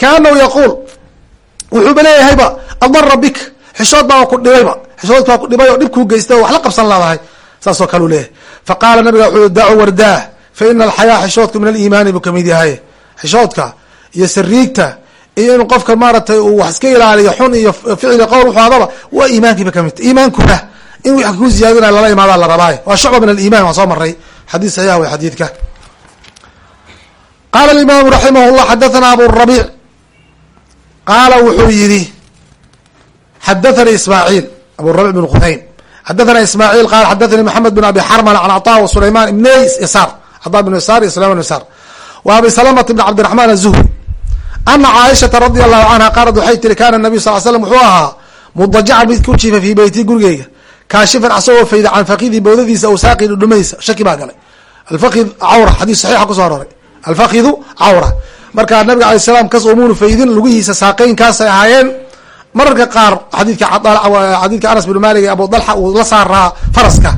kaanahu yaquul wuxuuba leeyahayba admara bik xishood baa ku dhibayba xishoodki baa ku dhibay oo dhib kuu geystay oo wax la qabsan laadahay. Saas oo kale u leeyahay fa qaala nabiga wuxuu dacu wardaah fa ina alxayaa xishoodku min aliimaani buu ka mid yahay. Xishoodka iyo sariigta iyo in qofka maaratay uu wax iska ilaaliyo xun iyo ficli qowl wuxuu adaba waa iimaankiiba ka mid ta iimaankuna in wax ku ziyaadinaya lala imaadaa la rabaaye waa shucba min aliiman waan soo maray xadiis saxiix wey xadiidka. Qaala alimaamu raximah llah xadathana abu rabiic. Qaala wuxuu yihi xadathani ismaaciil. Abu rabic bn khuhaym xadathana ismaaciil qaala xadathani maxamed bin abi xarmala can caطa wa sulayman ibney yasaar. Caطa bn yasaar iyo sulayman yasaar. Wa abi salamata bn cabdiraxman azuhri ana caaishata radi allahu canha qaalad waxay tiri kana nabiy sal slam wuxuu ahaa mudajacan mid ku jiifa fii beyti gurigeyga kaashifan asagoo fayda can fakidii bowdadiisa aw saaqi dhudhumaysa shaki baa galay. Alfakid cawra xadiis saxiixa ku soo aroray alfakidu cawra. Marka nabiga alay salam kas umuunu faydin lugihiisa saaqeynkaasay ahaayeen. Mararka qaar xadiidka xadiidka anas binu malik ee abu dalxa uu la saaraa faraska.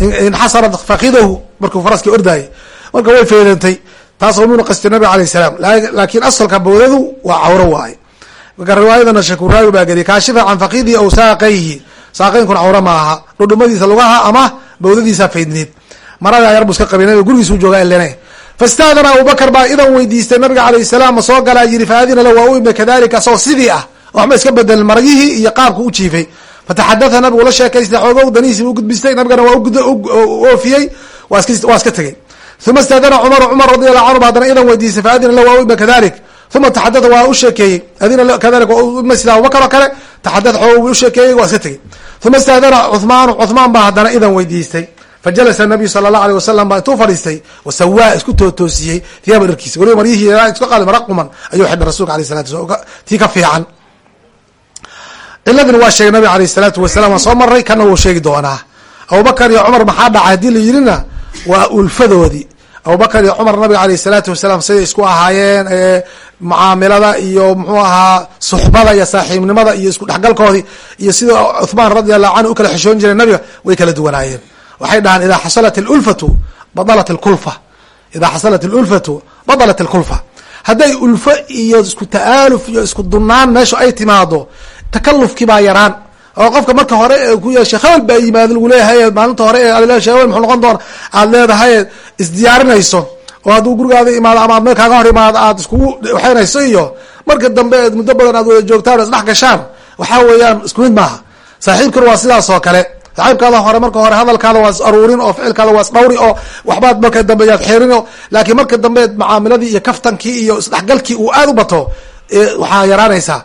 Inxasarat fakidahu markuu faraskii ordaayay. Marka way feydantay taas umuunu qasti nabiga alayh salaam. Laakiin asalka bowdadu waa cawro waaye. Marka riwaayadana shakuraawi baa geliya. Kaashifa can fakidihi aw saaqayhi saaqeynkuna cawro ma aha. Dhudhumadiisa lugaha ama bowdadiisa faydneed marada yar bu iska qabay nabiga gurigiisuu joogaa elene fastaadana abubakar baa idan weydiistay nabiga alayh salaam ma soo galaa yiri faadina la waa u kadalika asagoo sidii ah waxba iska bedelin maryihii iyo qaabka u jiifay. Fataxadatha nabigu la sheekaystay xoogow danihiisi u gudbistay nabigana waa oofiyey waa iska tegey. Uma istaadana cumar cumar radi allahu canhu ba haddana idan weydiistay faadina la waa u kadalik uma taxadatha waa u sheekeeyey adina kadalik ima sida abubakar oo kale taxadatha xoog u sheekeeyey waa iska tegey uma istaadana cuhmaanu cuhmaan baa haddana idan weydiistay fajalasa nabiyu sala allah alيh wasalam baa intuu fadhiistay wasawaa isku tootoosiyey thiyaaba dharkiisa waliba maryihii iska qaada mara quman ayuu xidhay rasulka alay salatu sla tii ka fiican ciladina waa sheegay nabiga alayh salaatu wasalam waan soo maray kana wuu sheegi doonaa abubakr iyo cumar nabiga aleyh salaatu wasalaam siday isku ahaayeen mucaamilada iyo mxuu ahaa suxbada iyo saaxiibnimada iyo isku iskudhexgalkoodii iyo sida cuhmaan radi allahu canhu u kala xishoon jiray nabiga way kala duwanaayeen. Waxay dhahaan idaa xasalat ulfatu badalat kulfa. Idaa xasalat ulfatu badalat alkulfa hadday ulfo iyo isku ta'aaluf iyo isku dunaan meesha ay timaado takalufkii baa yaraan oo qofka marka hore ku yeeshay hebel baa yimaado lagu leeyahay maalinta hore ee hebel muxuu noqon doona aad leedahay isdiyaarinayso oo hadduu gurigaada imaado ama ad meel kaaga hor imaado aad iskugu waxeynayso iyo marka dambe eed muddo badan aad wada joogtaan o isdhex gashaan waxaa weeyaan isku mid maaha. Saaxiibkuna waa sidaas oo kale. Saaxiibkaada hore marka hore hadalkaada waa is aruurin oo ficilkaada waa is dhawri oo waxbaad marka dambe yaad xeerin laakiin marka dambe macaamiladii iyo kaftankii iyo isdhexgalkii uu aad u bato waxaa yaraanaysaa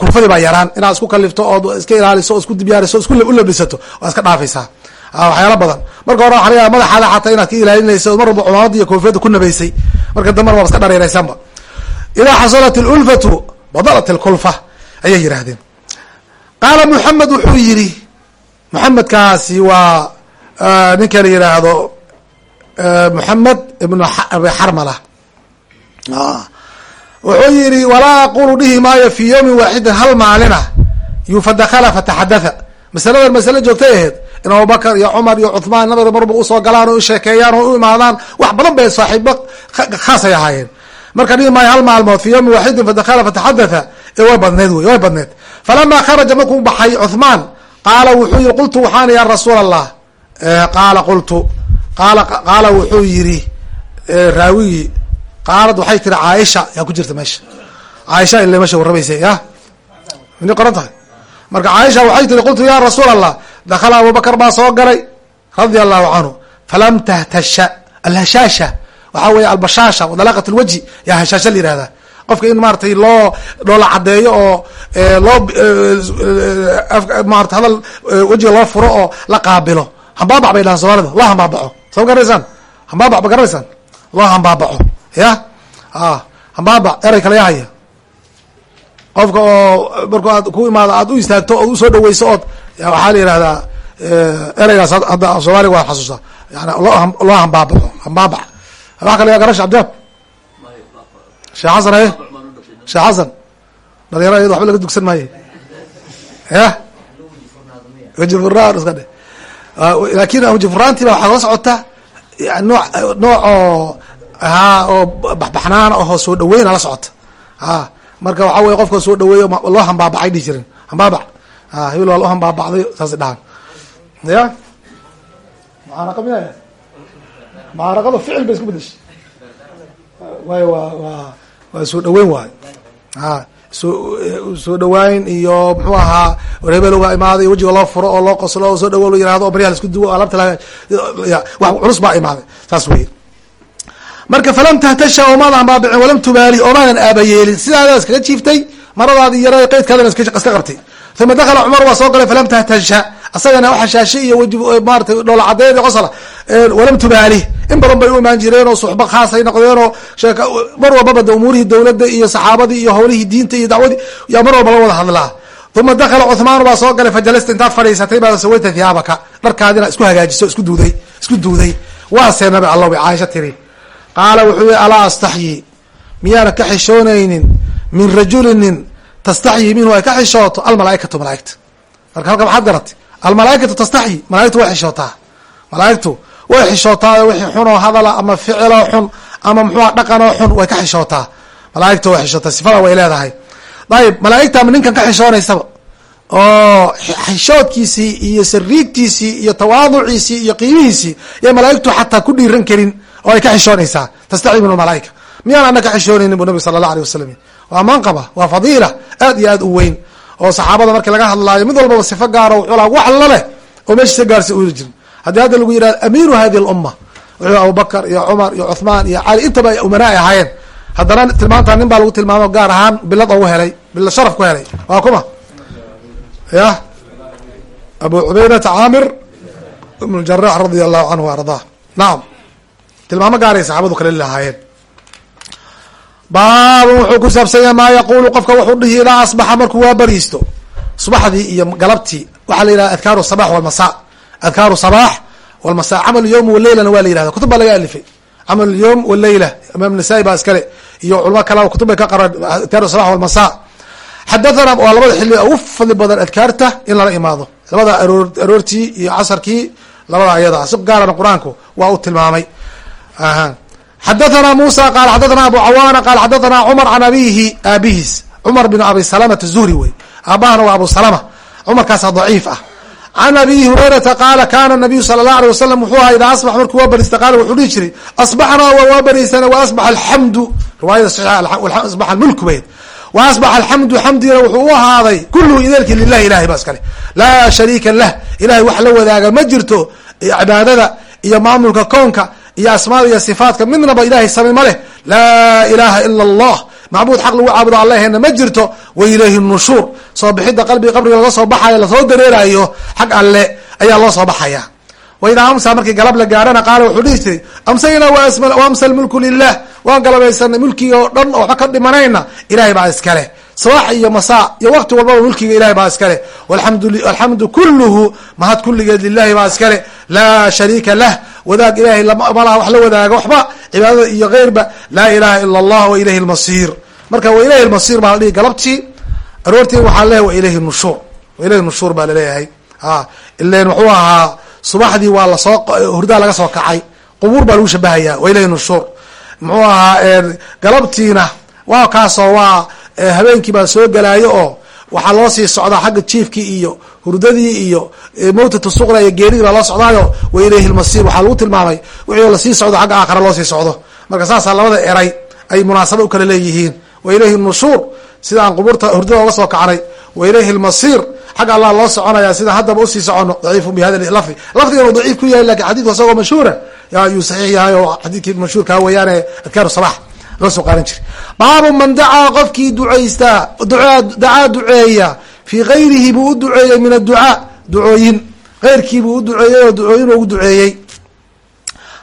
kulfadii baa yaraan. Inaad isku kalifto ood iska ilaaliso o isku dibyaariso isku ulabisato waa iska dhaafaysaa. Waxyaala badan. Marka hore waxa laga madaxaada xataa inaad ka ilaalinayso mar walba cumaamada iyo koofiyada ku nabaysay. Marka dambena waa iska dhareeraysanba idaa xasalat اlulfatu badalat اlkulfa ayay yidhaahdeen. Qaala muxamed wuxuu yidhi muxamedkaasi waa ninka la yihaahdo muxamed abi xarmala wuxuu yihi walaa aqulu dhihi maayo fi yawmin waaxidin hal maalina yufadakala fataxadatha masaladan masale joogtay ahayd. In abubakar iyo cumar iyo cuhmaan nabada marba u soo galaan oo u sheekeeyaan oo u imaadaan wax badan bay saaxiibo khaasay ahaayeen. Marka dhihi maayo hal maalmood fi yawmin waaxidin fadakala fataxadatha ee way badneed wey way badneed. Falama kharaja markuu baxay cuhmaan qaala wuxuu yihi qultu waxaan ya rasuul allah qaala qultu. Qaala qaala wuxuu yihi raawigii qaalad waxay tiri caaisha yaa ku jirta meesha. Caaisha ile meesha warramaysa ya mini qoran tahay. Marka caaisha waxay tiri qultu ya rasuul allah dakala abubakar baa soo galay radia allahu canhu falam tahtasha alhashaasha waxaa weeye albashaasha wadalaqat lwajhi yaa hashaasha la yihahdaa qofka in maaratay loo loola cadeeyo oo loo maarata hadal wejiga loo furo oo la qaabilo. Hambaabac bay dhahan soomaalida loo hambaabaco soo ma garanaysaan hambaabac ma garanaysaan loo hambaabaco ya? A hambaabac erey kale yahaya qofka oo marku aad ku imaado aad u istaagto ood u soo dhaweyso ood waxaa la yihahdaa ereygaas hadda soomaaliga waa xasuusta. Yani loo hambaabaco hambaabac wax kale yaa garasha cabdiwaab sheekh xasan aye sheekh xasan dhalinyarada iyado waxba laga dugsan maaye. Ya? Weji furnaan iska dhe laakin weji furnaantii ba waxaa la socota noo nooc oo haa oo baxbaxnaan ahoo soo dhaweyna la socota a marka waxaa weye qofka soo dhaweeyo loo hambaabacay dhihi jiren hambaabac a hebel waa loo hambaabacday saasay dhahan ya? Mucaanaqa miya mucaanaqada ficil bay isku bedeshay. Waayo waa waa waa soo dhaweyn waayo a soo soo dhawaayn iyo muxuu ahaa hebelga imaaday wejiga loo furo oo loo qoslo oo soo dhawo lo yiraahdo o baryaha isku duwo alabta wax culus baa imaaday. Saas wey marka falam tahtasha oomaadan baabicin walam tubaali oomaadan aabayeelin. Sidaadaas kaga jiiftay maradaadi yara qeydkaadana iska qabtay. Uma dakala cumar waa soo galay falam tahtasha asagana xashaashe iyo wji maarata dhoola cadeed qosla walam tubaali. In badan bay u imaan jireen oo suxba khaasay noqdeen oo sheek mar walbaba umuurihii dowladda iyo saxaabadii iyo howlihii diinta iyo dacwadii yaa mar walba la wada hadlaa. Uma dakala cuhmaan baa soo galay fajalasta intaad fadhiisatay baad sawayta thiyaabaka. Dharkaadina isku hagaajiso isku duuday isku duuday. Waasee nabi bay caaisha tiri qaala wuxuu yihi alaa astaxyi? Miyaana ka xishoonaynin? Min rajulinin tastaxyi minhu ay ka xishooto almalaaikatu malaaigta. Marka halka maxaad garatay? Almalaaikatu tastaxyi malaaigtu way xishootaa malaaigtu way xishootaa wixii xunoo hadala ama ficiloo xun ama muxuuha dhaqanoo xun way ka xishootaa. Malaaigta way xishootaa sifada way leedahay. Dayib malaaigtaama ninkan ka xishoonaysaba oo xishoodkiisii iyo sariigtiisii iyo tawaaduciisii iyo qiimihiisii iyo malaaigtu xataa ku dhiiran karin oo ay ka xishoonaysaa. Tastaxyi minhu malaaika. Miyaan ana ka xishoonaynin bu nabig sala allah alay wasalam waa manqaba waa fadiila aad iyo aad u weyn oo saxaabada marki laga hadlaayo mid walbaba sifo gaaro laha wax la leh oo meeshiisa gaarsi u jirin. Haddii hadda lagu yihahdo amiiru hadihi lumma wuxuu abubakar iyo cumar iyo cuthmaan iyo cali intaba ay umanaa ay ahaayeen. Haddana tilmaantaa nin baa lagu tilmaamo gaar ahaan bilad ogu helay bilad sharaf ku helay. Waa kuma? Ya abu cubaydata caamir ibn ljarax radia allahu canhu ardaa nacam tilmaamo gaaray saxaabadu kale lahaayeen. Baabun wuxuu ku saabsanya maa yaqulu qofka wuxuu dhihi idaa asbaxa markuu waa bariisto. Subaxdii iyo galabtii waxaa la yidhahda adkaaru sabax walmasa adkaaru sabaax walmasa camal yowm waleylana waa la yihahda kutub baa laga alifay. Camal yowm waleyla imaam nasaa-i baa iskale iyo culamo kale kutub bay ka qaran adkaaru sabax walmasa xadathana waa labada xilli ugu fadli badan adkaarta in lala imaado. Labada aroor aroortii iyo casarkii labada ayada. Si gaarana qur'aanku waa u tilmaamay xadathana musa qaala xadathana abu cawaana qaala xadathana cumar can abihi aabihiis cumar bin abi salamata zuhri wey aabahana waa abu salama cumarkaasa daciif ah can abi hurayrata qaala kana nabiyu sala allah alay wasalam wuxuu ahaa idaa asbax markuu waa bariista qaala wuxuu dhihi jiray asbaxnaa waa waa bariisana wa asbaxa alxamdu riwaayada saxiixa asbaxa almulku bayd wa asbaxa alxamdu xamdigana wuxuu u ahaaday kulluhu ideelki lilahi ilahay baa iskale laa shariika lah ilahay wax la wadaaga ma jirto cibaadada iyo maamulka kownka iyo asmaada iyo sifaatka midnaba ilahay sami ma leh. Laa ilaha ila allah macbuud xaq lagu caabudo allahena ma jirto. Wa ilayhi nushuur soo bixidda qalbiga qabriga laga soo baxayo la soo dareerayo xag alle ayaa loo soo baxaya. Waidaa amsa markii galab la gaarhana qaala wuxuu dhihi jiray amsayna waamsa lmulku lilah waan galabaysanay mulkiga oo dhan oo waxba ka dhimanayna ilahay baa iskale sabax iyo masaa iyo waqti walbaba mulkiga ilahay baa iskale alxamdu kuluhu mahad kulligeed lilahi baa iskale laa shariika lah wadaag ilahay malaha wax la wadaaga waxba cibaadada iyo keyrba laa ilaha ila allah wa ilayhi marka wa ilayhi lmasiir baa la dhihi galabtii aroortii waxaa leeyahy wa ilayhi nushuur. Wa baa la leeyahay ilen wuxuu ahaa subaxdii waa la soo hurdaa laga soo kacay. Qubuur baa lagu shabahaya wa nushuur. Muxuu ahaa galabtiina waa kaasoo waa habeenkii baa soo gelaayo oo waxaa loo sii socdaa xagga jiifkii iyo hurdadii iyo mawtatu suqra iyo geeridii baa loo socdaayo wa ilayhi lmasiir waxaa lagu tilmaamay wixii la sii socdo xagga aakhara loo sii socdo. Marka saasaa labada eray ay munaasaba u kala leeyihiin. Wa ilayhi nushuur sida aan qubuurta hurdada oga soo kacnay. Wa ilayhi lmasiir xagga allah loo soconaya sida haddaba u sii socono daciifu bi hada lafdi lafdigan uu daciif ku yahay laakiin xadidku isagoo mashhuura yuu saxiix yahay oo xadiidkii mashhuurkaa weeyaane adkaaru sabax loo soo qaadan jiray. Baabu man dacaa qofkii ducaystaa dacaa duceeya fii gayrihi buu u duceeyey min adducaa ducooyin. Keyrkii buu u duceeyey oo ducooyin ugu duceeyey.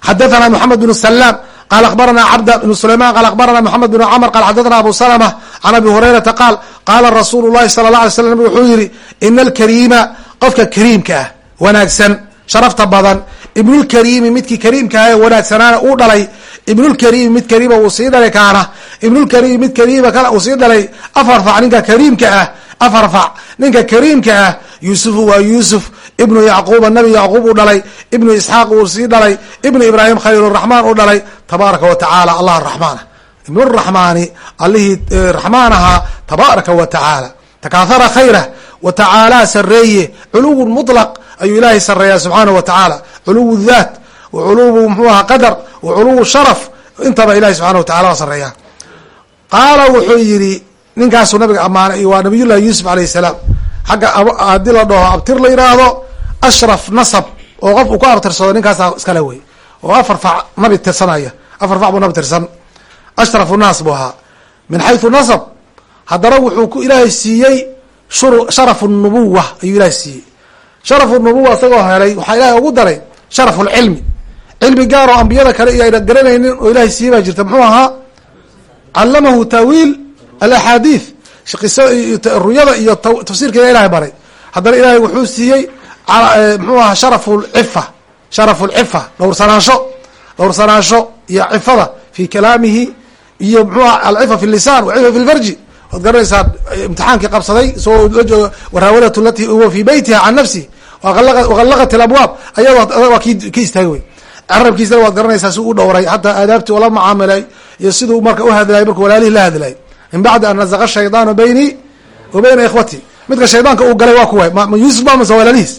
Xadathana moxamed bn salaam qala akhbarana cabda bn sulayman qala akhbarana moxamed bn cmr qala xadathana abu salma can abi hurayrata qaal qaala rasuulu llahi sala la alay slam wuxuu yihi ina alkariima qofka kariimka ah wanaagsan sharafta badan. Ibnulkariimi midkii kariimka ah ee wanaagsanaana uu dhalay ibnulkariimi mid kariima uu sii dhalay kaana. Ibnulkariimi mid kariima kale uu sii dhalay. Afar fac ninka kariimka ah. Afar fac ninka kariimka ah. Yuusufu waa yuusuf. Ibnu yacquuba nabi yacquub uu dhalay. Ibnu isxaaq uu sii dhalay. Ibnu ibraahim khaliiluraxmaan uu dhalay. Tabaaraka wa tacaala allah araxmaana ibnuraxmaani allihii raxmaan ahaa tabaaraka wa tacaala. Takaahara khayra wa tacaalaa sareeye culuwu mutlaq ayuu ilaahay sareeyaa subxaanahu wa tacaala. Culuwu daat wa culuwu muxuu ahaa qadar wa culuwu sharaf intaba ilahay subxana wa tacala waa sareeyaa qaala wuxuu yidhi ninkaasuu nabiga ammaanay waa nabiyullahi yuusuf alayh salaam xagga haddii la dhaho abtir la yidhaahdo ashraf nasab oo qof uu ku abtirsado ninkaasa iskale wey oo afar fac nabi tirsanaya afar fac buu nabi tirsan ashrafu naas buu ahaa min xayثu nasab haddana wuxuu ku ilaahay siiyey sharafu nubuwa ayuu ilahay siiyey sharafu nubuwa isagoo helay waxaa ilahay ugu daray sharafu lcilmi cilmi gaar oo ambiyada kale iyo ayna garanaynin oo ilahay siiyey baa jirta. Muxuu ahaa? Calamahu taawiil alaxaadiith qiso ruyada iyo tafsiirkeeda ilahay baray. Haddana ilahay wuxuu siiyey muxuu ahaa sharafu lcifa sharafu lcifa dhowrsanaansho dhowrsanaansho iyo cifada fi kalaamihi iyo mxuua alcifa fi lisan wacifa fi lfarji. Waad garanaysaa imtixaankii qabsaday soo la waraawadatu lati huwa fi beytiha can nafsi. Waqallaqat alabwaab ayada waa ki ka istaagi wey carabkiisana waad garanaysaa si u dhowray xataa aadaabtii ula macaamilay iyo siduu marka uhadlayay markuu walaalihi la hadlayay min bacdi an nazaqa shaydaanu bayni wa bayna ikhwati. Midka shaydaanka uu galay waa kuwa ma yuusuf ba mase walaalihiis?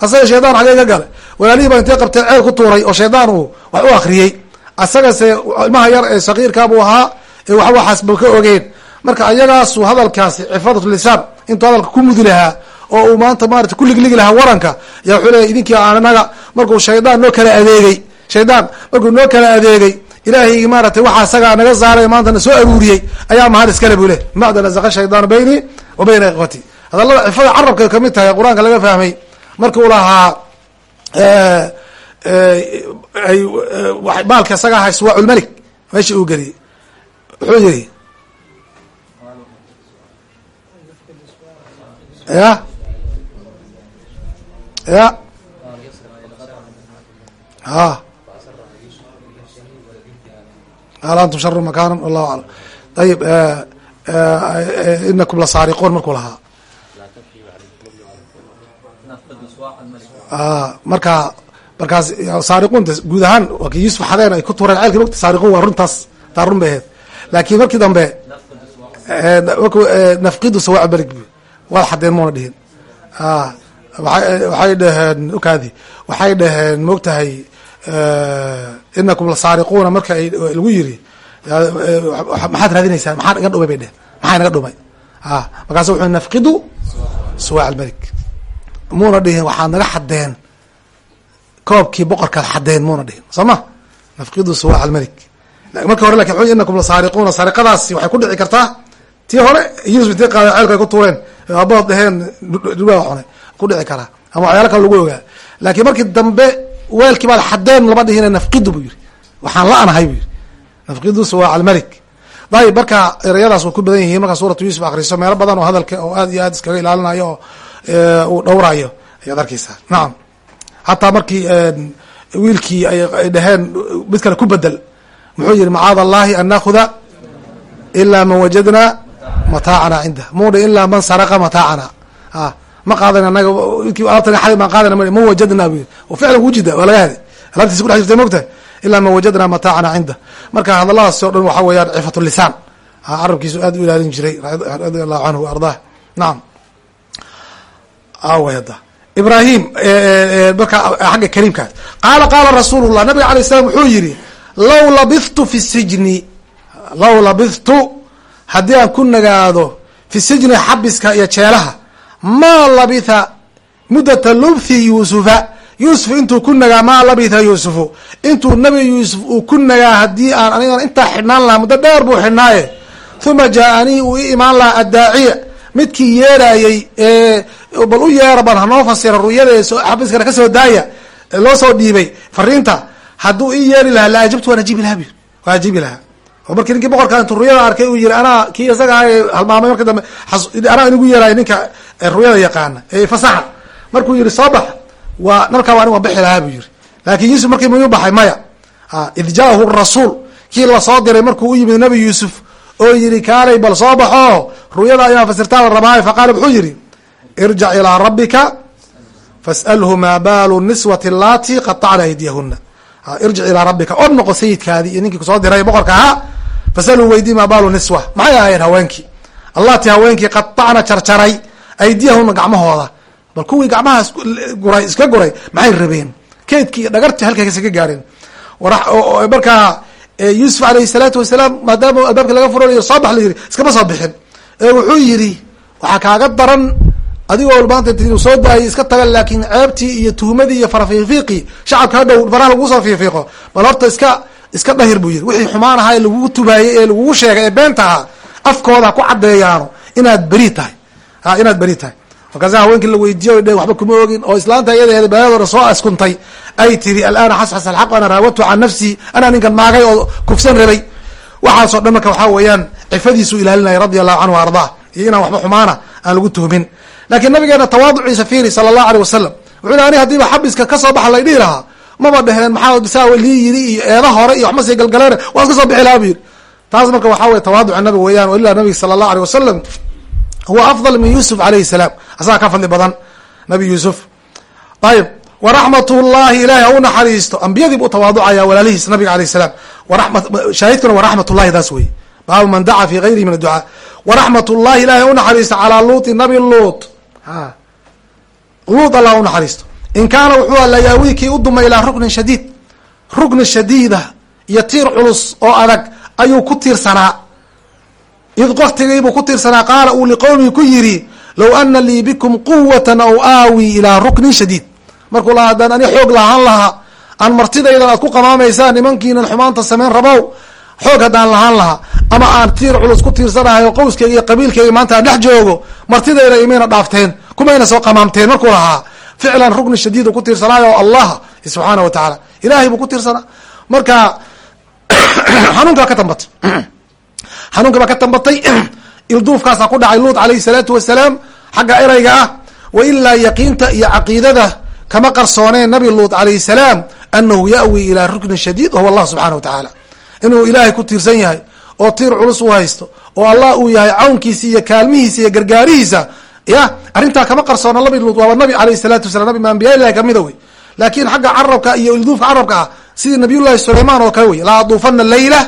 Asaga shaydaan xagee ka galay. Walaalihii baa intay qabtee ceel ku tuuray oo shaydaan uu wax u akriyey asagase ilmaha yar ee sakiirkaabuu ahaa ee wax waxaasba ka ogeen marka ayagaasu hadalkaasi cifadat lisaan intuu hadalka ku mudi lahaa oo uu maanta maarata ku ligligi lahaa waranka yaa wuxuu leeya idinkii anaga markuu shaydaan noo kala adeegay shaydaan markuu noo kala adeegay ilaahay maaratay waxa asagaa naga saaray maanta na soo aruuriyey ayaa mahad iskale buu leh bacda nazaqa shaydaan bayni wa bayna ikhwati. Hadalada cifada carabka ka mid tahay qur'aanka laga fahmay marki uu lahaa maalka isaga ahay suwaaculmelik meesha uu geliyey. Wuxuu yihi ya ya ha. Hal antum sharu makaana wallahu aclam ayib inakum lasaariquun markuu lahaa. Marka markaas saariquunta guud ahaan waa ki yuusuf xadeen ay ku tureen ceelkii mogta saariquun waa runtaas taa run bay ahayd laakiin markii dambe nafqidu sawaa belig waad xadeen muuna dhihin waxay dhaheen ukaadi waxay dhaheen moogtahay inakum lasaariquuna marka lagu yiri maxaad raadinaysaan maxaa naga dhumay bay dheheen maxaa naga dhumay markaas wuxuu nafqidu sawaa almelik muuna dhihin waxaad naga xadeen koobkii boqorkaad xadeen muuna dhihin soo ma? Nafqidu sawaa almelik marka hore laakiin inakum lasaariquuna sariqadaasi waxay ku dhici kartaa tii hore intii qaada ceelka ay ku tuureen aabahood dheheen dhurwaa cunay ku dhici karaa ama waxyaala kale lagu ogaa. Laakiin markii dambe weelkii baad xadeen lama dhihine nafqidu buu yiri waxaan la-anahay buu yiri nafqidu sawaa almelik dayib marka ereyadaas way ku badan yihiin. Markaa suuratu yuusuf akriso meelo badan oo hadalka oo aad iyo aad iskaga ilaalinayo oo uu dhowrayo. Ayaad arkeysaa nacam hataa markii wiilkii ay dhaheen mid kale ku bedel. Muxuu yihi macaad allahi an naakuda ilaa man wajadna mataacana cindah mudha ilaa man saraqa mataacana ma qaadan anaga alaabtan xali maan qaadana man wajadna bu yiri ficlan wujida waa laga helay alaabtiisa kudhex jirtay mogtahay ilaa man wajadna mataacana cindah marka hadaladaas o dhan waxa weeyaan cifat lisaan carabkiisu aad u ilaalin jiray radi allahu canhu wa ardah nacam awada ibrahim marka xagga kariimkaas qaala qaala rasuulu llah nabiga alay slam wuxuu yihi law labithtu fi sijni law labithtu haddii aan ku nagaado fi sijni xabiska iyo jeelaha maa labitha muddata lubthi yuusufa. Yuusuf intuu ku nagaa maa labitha yuusufu? Intuu nabi yuusuf uu ku nagaa haddii aan anigan intaa xidhnaan lahaa muddo dheer buu xidhnaaye. Uma jaa-anii uu i imaan lahaa addaaciya. Midkii yeerayey bal u yeera bal hanoo fasira ru'yada xabiskana ka soo daaya loo soo dhiibay. Fariinta hadduu i yeeri lahaa la ajabtu waan ajiibi lahaa waan ajiibi lahaa oo markii ninkii boqorka intuu ruyada arkay uu yihi anaa kii isaga halmaamay marki dambe anaa inigu yeerayo ninka ruyada yaqaana. Fasaxa. Markuu yihi soo bax waa markaa anig waan bixi lahaa buu yihi laakin yuusuf markii muyuu baxay maya id jaahu rasuul. Kii la soo diray markuu u yimid nabi yuusuf oo yihi kaalay bal soo baxo. Ruyada ayaa fasirtaa la rabaayo faqaala muxuu yihi irjac ilaa rabbika fas'alhu maa baalu niswati allati qaطacna aydiyahuna irjic ilaa rabbika. Od noqo sayidkaadii iyo ninkii ku soo diray boqorka ahaa fasalhu weydii baalu niswa. Maxay ahaayeen haweenkii? Allati haweenkii qaطacna jarjaray aydiyahuna gacmahooda. Bal kuwii gacmaha guray iska guray maxay rabeen? Keydkii iyo dhagartii halkaas ka gaareen. Markaa yuusuf alayhi salaatu wasalaam maadaama albaabki laga furanayo soo bax la yihi iskama soo bixin. Ee wuxuu yihi waxaa kaaga daran adigoo maanta intu soo daayay iska taga laakin ceebtii iyo tuhmadii iyo farafiifiiqii shacabka hadhow faraha lagugu soo fiifiiqo. Bal horta iska iska dhahir buu yihi wixii xumaan ahaa ee lagugu tubaayey ee lagugu sheegay ee beenta ahaa afkooda ku caddeeyaano inaad beri tahay. A inaad beri tahay. Markaasa haweenkii la weydiiyo dhe waxba kuma ogin oo islaanta iyada baladooda soo askuntay ay tiri alaana xasxas alxaq ana raawatu can nafsi anaa ninkan maagay oo kufsan rabay. Waxaasoo dhan marka waxaa weeyaan cifadiisuu ilaalinaya radi allahu canhu ardaa iyo inaan waxba xumaana aan lagu tuhmin. Lakiin nabigeena tawaaduciisa fiiri sala allahu aleyh wasalam wuxuu yhi ani hadiiba xabiska ka soo baxa lay dhihi lahaa maba dheheen maxaa lii yiri iyo eeda hore iyo waxma sii galgaleen waa iska soo bixi lahaa bu yidhi taas marka waxaa weye tawaaduca nabi weeyaan o ilaa nabiga sala allahu aleyh wasalam huwa afdal min yuusuf alayhi salaam. Asaga ka fadli badan nabi yuusuf. Ayib waraxmat llahi ilahay ha naxariisto. Ambiyadii bu utawaaducaya walaalihiis nabiga alayh salaam. Shaahidkuna waraxmat llahi taas wey baabu man daca fi gayrihi min adducaa. Waraxmat llahi ilahay ha naxariisto calaa luuti nabi luut. Luut allah unaxariisto in kaana wuxuu layaawi kii u dumay ilaa ruknin shadiid. Rukni shadiida iyo tiir culus oo adag ayuu ku tiirsanaa. Id waktigiibuu ku tiirsanaa qaala uu liqowmihi ku yidhi low ana lii bikum quwatan aw aawi ilaa ruknin shadiid. Markuu la haddaan ani xoog lahaan lahaa aan martidaydan aad ku qamaamaysaan nimankiinan xumaanta samayn rabow xoog haddaan lahaan lahaa ama aan tiir culus ku tiirsanahay oo iyo qabiilkeyga maanta aan dhex joogo martidayda imayna dhaafteen kumayna soo qamaamteen markuu lahaa ficlan rukni shadiid ku tiirsanaayo allah subxaana wa tacaala ilahay buu ku tiirsanaa marka xanuunka baa ka tambatay xanuunka baa ka tambatay ilduufkaasaa ku dhacay luut alayhi salaatu wasalaam xagga ereyga ah wa ilaa yaqiinta iyo caqiidada kama qarsooneen nabi luut alayhi salaam anahu ya'wi ilaa ruknin shadiid wahuwa allah subxana wa tacaala inuu ilaahay ku tiirsan yahay oo tiir culus u haysto oo allah uu yahay cawnkiisa iyo kaalmihiisa iyo gargaarihiisa ya arrintaa kama qarsoona nabi luut waaba nabi alayh salatu wasalam nabi ma ambiya ilahi kamida wey. Laakiin xagga carabka iyo ilduufka carabka ah sidii nabiyullahi sulaymaan oo kale wey la aduufana layla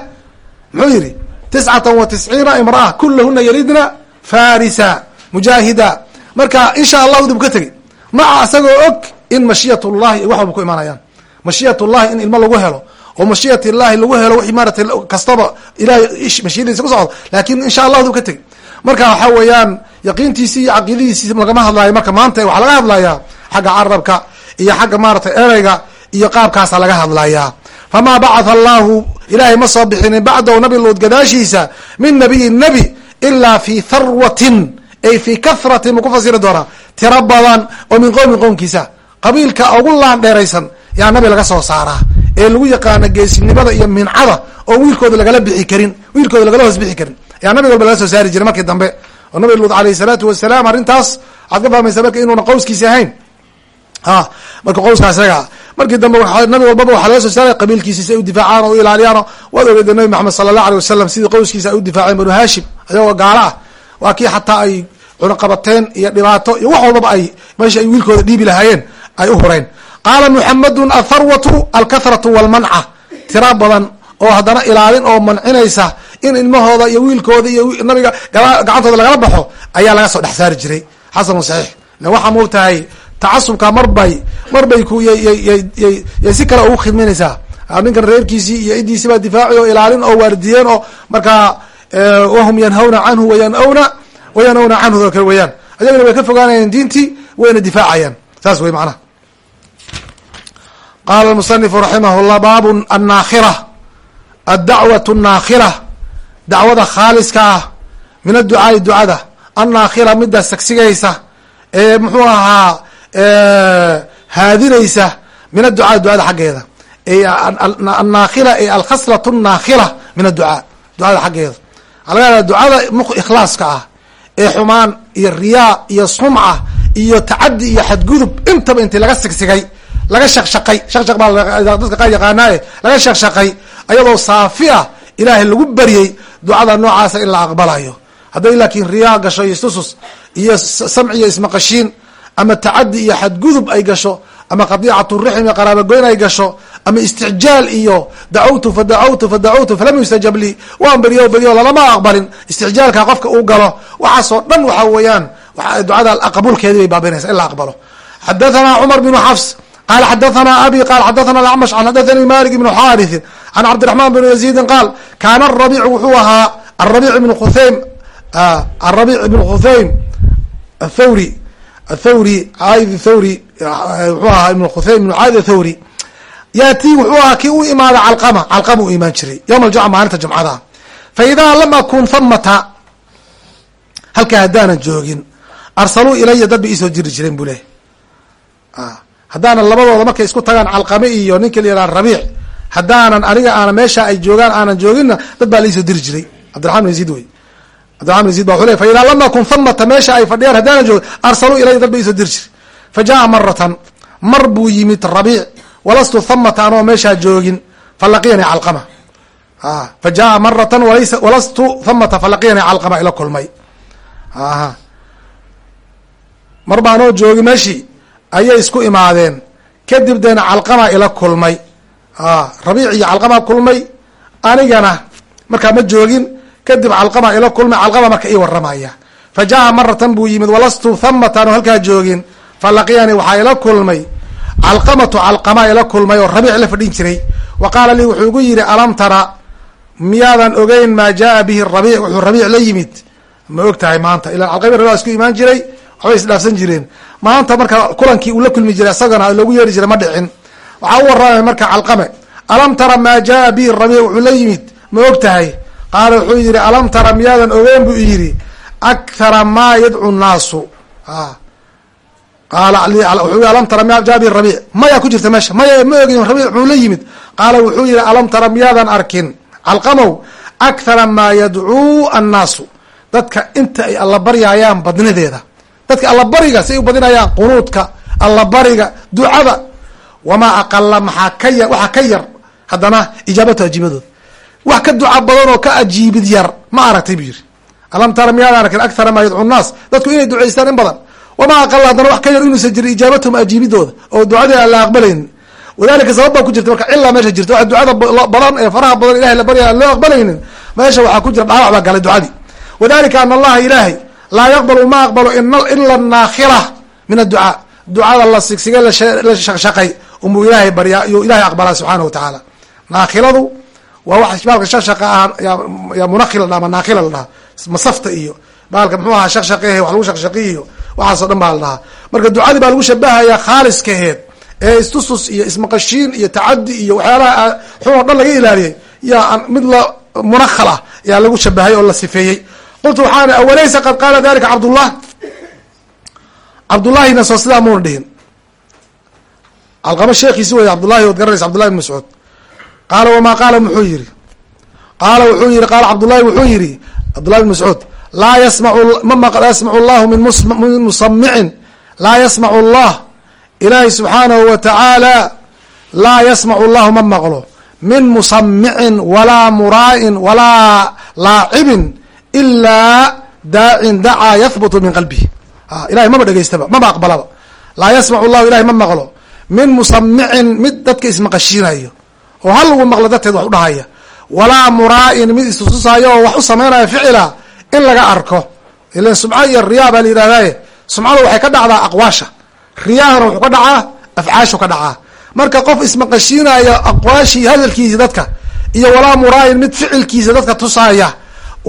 muxuu yihi tiscata wa tisciina imraa kulahuna yalidna farisa mujaahida. Marka insha allahu dib ka tegey maca isagoo og in mashiyat llahi wax walba ku imaanayaan. Mashiyat in ilmo lagu helo oo mashiyat llahi lagu helo wixii maaratay kastaba ilahay mashiyadiisa ku socdo. Laakin insha allahu dib ka tegey marka waxaa weeyaan yaqiintiisi iyo caqiidadiisi lagama hadlaayo. Marka maanta waxaa laga hadlayaa xagga carabka iyo xagga maaratay ereyga iyo qaabkaasa laga hadlayaa. Famaa bacatha allahu ilaahay ma soo bixinin bacdahu nabi luud gadaashiisa min nabiyin nebi ilaa fi tharwatin ay fi kahratin buu ku fasiri doonaa. Tiro badan oo min qowmin qownkiisa qabiilka ugu laan dheeraysan yaa nabi laga soo saaraa. Ee lagu yaqaana geesinimada iyo mincada oo wiilkooda lagala bixi karin wiilkooda lagala hoos bixi karin yaa nabi walba laga soo saari jiray markii dambe. Oo nabi luud alayhi salaatu wasalaam arrintaas waxaad ka fahmaysaa marka inuuna qowskiisi ahayn. Ha marka qowska isaga markii dambe nabi walbaba waxaa laga soo saaray qabiilkiisi si ay u difaacaan oo u ilaaliyaano waad ogeeda nabi maxamed sala allah alay wasalam sidii qowskiisa ay u difaaceen banu hashim ayagoo gaalo ah. Waa kii xataa ay cunaqabateen iyo dhibaato iyo wax walbaba ay meesha ay wiilkooda dhiibi lahaayeen ay u hureen qaala muxamedun atharwatu alkathratu walmanca tira badan oo haddana ilaalin oo mancinaysa in ilmahooda iyo wiilkooda iyo nabiga gacantooda lagala baxo ayaa laga soo dhex saari jiray. Xasan saxiix. Le waxaa moogtahay tacasubka marbay marbay ku yyyy si kale ugu khidminaysaa. Ninkan reerkiisii iyo cidiisi baa difaaci oo ilaalin oo waardiyeen oo markaa wahum yanhawna canhu wayanawna wayanawna canhu kale weeyaan. Ayagana way ka fogaanayeen diintii wayna difaacayaan. Saas wey macnaha qaala musanifu raximah llah baabu annaakhira addacwat annaakhira dacwada khaaliska ah min adducaai ducada annaakhira midda sagsigaysa ee muxuu ahaa haadinaysa min adducaa ducada xaggeeda. Annaakhila ee alkhaslat annaakhila min adducaa ducada xaggeeda. Waxaa laga hada ducada ikhlaaska ah ee xumaan iyo riyaa iyo sumca iyo tacadi iyo xadgudub intaba intii laga sigsigay laga shaqshaqay shaqshaq baa dadka qaar yaqaanaaye laga shaqshaqay ayadoo saafi ah ilaahay lagu baryey ducada noocaasa in la aqbalayo. Hadday laakiin riyaa gasho iyo istusus iyo samci iyo ismaqashiin ama tacadi iyo xadgudub ay gasho ama qadiicatu rixm iyo qaraabagoyn ay gasho ama isticjaal iyo dacawtu fadacawtu fadacawtu falam yustajab lii waan beryo beryo lalama aqbalin. Isticjaalka qofka uu galo waxaasoo dhan waxa weeyaan ducada qabuulkeedi bay baabinaysa in la aqbalo. Xadathana cumar bnu xafs qal xadathana abi qal xadathana acmash an xadathani malik ibnu xaariثin can cabdiraxman bn yaziidin qaal kaana arabic wuxuu ahaa arabic ibn khuhaym arabic ibn khuhaym athawri athawri caid thawri wuxuu ahaa ibn khuhaym ibn caid athawri yaati wuxuu ahaa kii u imaada calqama calqama u imaan jiray yowm aljumca maalinta jumcada fa idaa lam akun famata halkaa haddaanan joogin arsaluu ilaya dad bay iisoo jiri jireen buu leh haddaanan labadooda markay isku tagaan calqame iyo ninka la yihah rabiic haddaanan aniga aana meesha ay joogaan aanan jooginna dad baa laisoo diri jiray. Cabdiraman bin yaziid wey. Cabdiraman bin yazid ba wuxuu le fa famata meesha ay fadhiyaan haddaanan joogin arsaluu ilaya dad ba isoo diri jiray. Fa jaa maratan mar buu yimid rabiic walastu thamata anoo meeshaa joogin falaqiyani calqama. Fa jaa maratan walastu thamata falaqiyani calqama ila kulmay. Mar ba anoo joogi meeshii ayay isku imaadeen. Kadib deena calqama ila kulmay. Rabiic iyo calqama kulmay. Anigana markaa ma joogin kadib calqama ila kulmay calqama marka ii waramaya fa jaa maratan buu yimid walastu thamata anoo halkaa joogin. Falaqiyani waxaa ila kulmay. Calqamatu calqama ila kulmay oo rabiic la fadhin jiray. Wa qaala lii wuxuu igu yidhi alam tara miyaadan ogeyn maa jaa bihi rabiic? Wuxuu rabiic la yimid. Ma og tahay maanta. Ilan calqami rabic isku imaan jiray waxbay isdhaafsan jireen maanta marka kulankii uu la kulmi jiray isagana loogu yeeri jiray ma dhicin. Waxaa u waramay marka calqame. Alam tara maa jaa bihi rabiic? Wuxuu la yimid. Ma og tahay? Qaala wuxuu yidhi alam tara miyaadan ogeyn? Buu yidhi akhara maa yadcu nnaasu. Qaala wuxuu yii alam tara ma jaa bihi rabiic? Mayaa ku jirta meesha? Maya ma ogin rabiic muxuu la yimid. Qaala wuxuu yihi alam tara miyaadan arkin? Calqamow akhara maa yadcuu annaasu. Dadka inta ay allabaryayaan badnideeda dadka allabariga si ay u badinayaan qunuudka allabariga ducada. Wamaa aqala maxaa ka yar waxaa ka yar haddana ijaabatu ajiibadooda wax ka duca badan oo ka ajiibid yar ma aragtay buu yihi alam tara miyaadan arkin akhara maa yadcu dadku inay ducaystaan in badan. Wamaa aqala haddana wax ka yar inuusan jirin ijaabatahum ajiibidooda oo ducadii aan la aqbalaynin wadalika sabab baa ku jirta marka cilaa meesha jirta waxa ducada badan ee faraha badan ilahay la baryaya aan loo aqbalaynin meesha waxaa ku jira dhaawac baa galay ducadii. Wadalika ana allaha ilaahay laa yaqbalu ma aqbalo ila naakhila min adducaa ducada la sigsigay la shaqshaqay umuu ilaahay baryaa iyuu ilahay aqbalaa subxaana wa tacaala naakhiladu waa wax baalka shaqshaqa ah yaa munakila la dhaha ama naakhila la dhahaa. Masafta iyo. Baalka muxuu ahaa shaqshaqehe wax lagu shaqshaqiy iyo waxaasoo dhan baa la dhahaa. Marka ducadii baa lagu shabahayaa khaaliskaheed ee istusus iyo ismaqashiin iyo tacadi iyo waxyaalaha xun oo dhan laga ilaaliyay yaa mid la munakal ah yaa lagu shabahay oo la sifeeyey qultu waxaan awalaysa qad qaala dalika cabdullah? Cabdullahina soo sidaa muuna dhihin. Calqamo sheekiisi wey cabdullahi ood garanaysa cabdullahi bin mascuud. Qaala wamaa qaala? Muxuu yihi qaala wuxuu yihi qaala cabdullahi wuxuu yihi cabdullahi bin mascuud laa yasmacu laa yasmacu llahu min musamicin laa yasmacu allah ilaahay subxaanahu wa tacaala laa yasmacu llahu ma maqlo. Min musamicin walaa muraa'in walaa laacibin ilaa daacin dacaa yahbutu min qalbihi. Ilahay maba dhegeystaba maba aqbalaba. Laa yasmacu llahu ilahay ma maqlo. Min musamicin mid dadka ismaqashiinayo oo hal lagu maqlo darteed wax u dhahaya. Walaa muraa'in mid istususayo oo wax u samaynaya ficila in laga arko. Ilan sumco iyo riyaa baa la yidhahdaye sumcada waxay ka dhacdaa aqwaasha. Riyaahana wuxuu ka dhacaa afcaashu ka dhacaa. Marka qof ismaqashiinaya aqwaashii hadalkiisa dadka iyo walaa muraayin mid ficilkiisa dadka tusaaya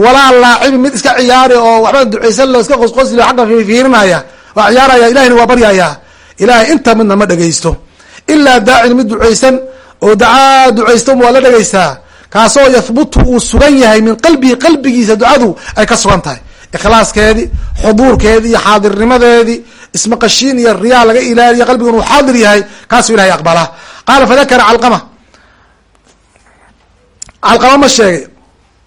walaa laacibin mid iska ciyaari oo waxba ducaysan lo iska qosqosli agga fiirinaya waa ciyaaraya ilahina waa baryaya ilahay inta midna ma dhegaysto ilaa daacin mid ducaysan oo dacaa ducaysta waa la dhegaystaa kaasoo yahbutu uu sugan yahay min qalbihi qalbigiisa ducadu ay ka sugan tahay. Ikhlaaskeedii xuduurkeedii iyo xaadirnimadeedii ismaqashiin iyo riyaa laga ilaaliya qalbigan uu xaadir yahay kaasuu ilahay aqbalaa qaala fadakara calqama. Calqama ma sheegay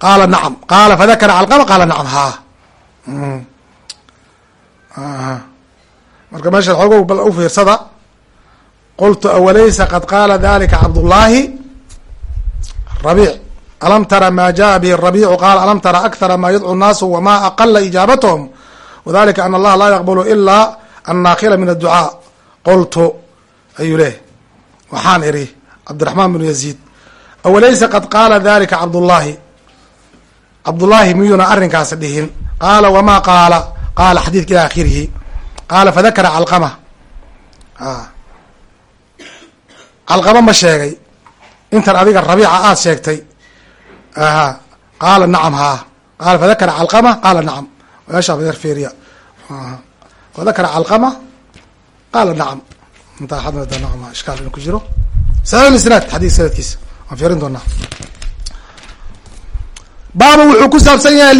qaala nacam qaala fadakara calqama qaala nacam ha marka meesha xoogo bal ufiirsada qultu awalaysa qad qaala dalika cabdullaahi rabiic alam tara ma jaa bihi rabiicu qaala alam tara akhara ma yadcu naasu wama aqala ijaabatahum wadalika ana allaha laa yaqbulu ilaa annaakila min adducaa qultu ayuu leh waxaan idhi cabdiraxmaan binu yaziid awalaysa qad qaala dalika cabdullaahi cabdullaahi miyuuna arrinkaas dhihin? Qaala wama qaala? Qaala xadiidka ila akhirihi qaala fadakara calqama. Calqama ma sheegay. Intan adiga rabiica aad sheegtay. Aha. Qaala nacam ha qaala fadakara calqama? Qaala nacam. Meesha fiiriya. Fadakara calqama? Qaala nacam. Inta xadmada nacma ishkaal inu ku jiro. Saxiix isnaad xadiis sanadkiisa. Waan fiirin doonaa baaba wuxuu ku saabsan yahay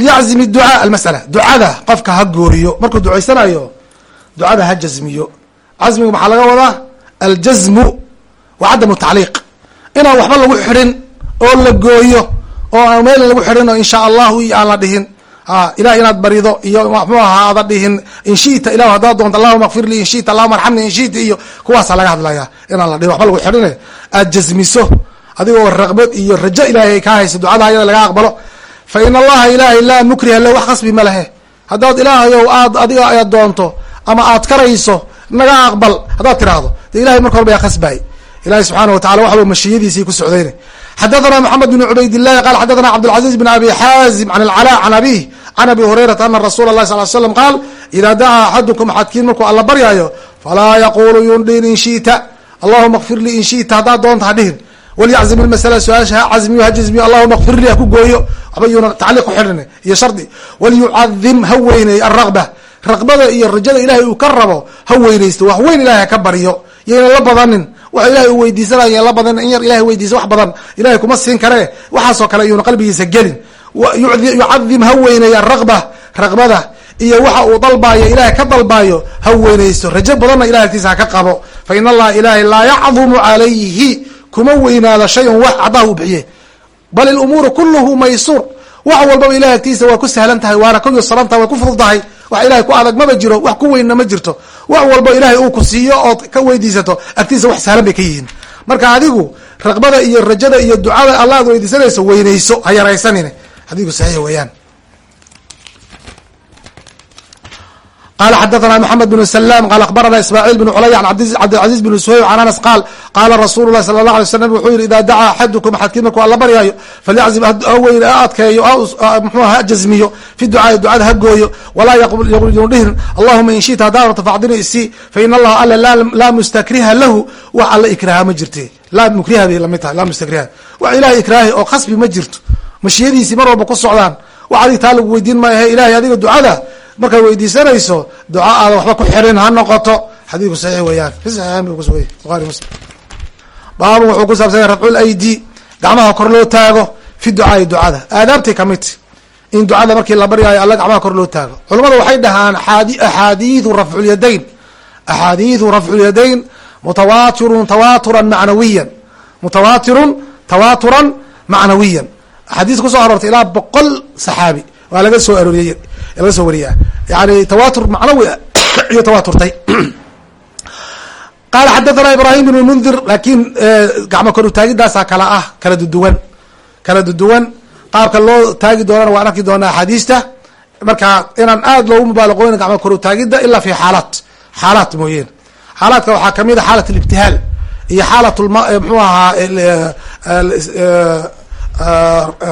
liyaczim ducaa almas'ala. Ducada qofka ha gooriyo markuu ducaysanayo ducada ha jazmiyo. Casmiga maxaa laga wadaa? Aljazmu wa cadamu tacliiq inaan waxba lagu xidhin oo la gooyo oo aan meel lagu xidhin oo insha allahu iyo aan la dhihin. Ilah inaad barido iyo mxuu ahaa ada dhihin. Inshita ilah haddaad doonto allahuma akfir lii inshita allahuma arxamni inshita iyo. Kuwaasa laga hadlaya inaan la dhihin waxba lagu xidhine. Aad jasmiso adigoo raqbad iyo rajo ilahay ka hayso ducada laga aqbalo. Fa in allaha ilahay laa mukriha le wax khasbi ma lehe haddaad ilaahayow aad adiga aad doonto ama aad karayso naga aqbal. Haddaad tiraahdo de ilahay marka horba yaa khasbaay ilahi subxaana wa tacala waxba mashiyadiisii ku socdayne xadathana moxamed bn cubaydillahi qala xadathana cabdilcaziz bn abi xaazim can alcala can abih can abi hurayrata ana rasuula اlahi sal slam qaal ida dacaa axadukum axadkiin markuu alla baryaayo falaa yaqulu yundhin in shita. Allahuma kfir lii in shita haddaad doonta ha dhihin walyaczim ilmasala su'aasha ha cazmiyo ha jazmiyo allahuma kfir lii ha ku gooyo waxba yuuna tacliiq ku xidhin iyo shardi walyucadim ha weyney alraqba raqbada iyo rajada ilahay uu ka rabo ha weynaysto wax weyn ilahay ha ka baryo yayna la badanin waxa ilahay uu weydiisanaya la badan in yar ilahay weydiisa wax badan ilahay kuma siin karee waxaasoo kale yuuna qalbigiisa gelin yucadim ha weyneeya raqba raqbada iyo waxa uu dalbaayo ilahay ka dalbaayo ha weynaysto rajo badanna ilahay agtiisa ha ka qabo fa in allaha ilahay laa yacdumu calayhi kuma weynaado shay-un wax caddaha uu bixiye bal ilumuuru kuluhu maysuur. Wax walbaba ilahay agtiisa waa ku sahlan tahay waana ku yusaran tahay way ku fudud tahay wax ilahay ku adag maba jiro wax ku weynna ma jirto. Wax walba ilahay uu ku siiyo ood ka weydiisato agtiisa wax sahlan bay ka yihiin. Marka adigu raqbada iyo rajada iyo ducada alla ad weydiisanayso weynayso ha yaraysanine. Xadiku saxiix weeyaan qala xadathana mxamed bn salam qala akhbarana ismaaciil bn culay an cabdilcaziz bn suhayb can anas qaal qaala rasuulu lahi sala lah alay slam wuxuu yihi ida dacaa axadukum axadkiin markuu alla baryaayo falyaczim haweyn ha adkeeyo mxu ha jazmiyo fi ducaai ducada ha gooyo walaa yaqul dhihin allahuma in shita haddaa rabto facdini isii fa in allaha alla laa mustakriha lahu wax alla ikraha ma jirte laa mukriha bay la mid tahay laa mustakriha wax ilahay ikraahi oo khasbi ma jirto mashiyadiisii mar walba ku socdaan wax adig taa lagu weydiin maahe ilahay adiga ducada markaad weydiisanayso duca aada waxba ku xirin ha noqoto. Xadiidku saxiix weeyaan. Fi saxiixayn bu kusugan yahy bukhari muslim. Baabun wuxuu ku saabsan yahy rafcul aydi gacmaha kor loo taago fi ducaai ducada. Aadaabtay ka mid in ducada markii la baryaayo alla gacmaha kor loo taago. Culamada waxay dhahaan axaadiidu rafculyadayn axaadiidu rafculyadayn mutawaatirun tawaaturan macnawiyan. Mutawaatirun tawaaturan macnawiyan. Axaadiis ku soo aroortay ilaa boqol saxaabi waa laga soo arooriyey laga soo wariyaa yani tawatur macnawi iyo tawaaturtay qaala xadathana ibrahim bn mundir laakiin gacmo kor utaagidaasa kala ah kala duduwan kala duduwan qaabka loo taagi doonana waan arki doonaa axaadiista marka inaan aad loogu mubaalaqooyn gacmo kor utaagida ilaa fi xaalaat xaalaat mooyeen xaalaadka waxaa ka mid a xaalat libtihaal iyo xaalat mxuu ahaa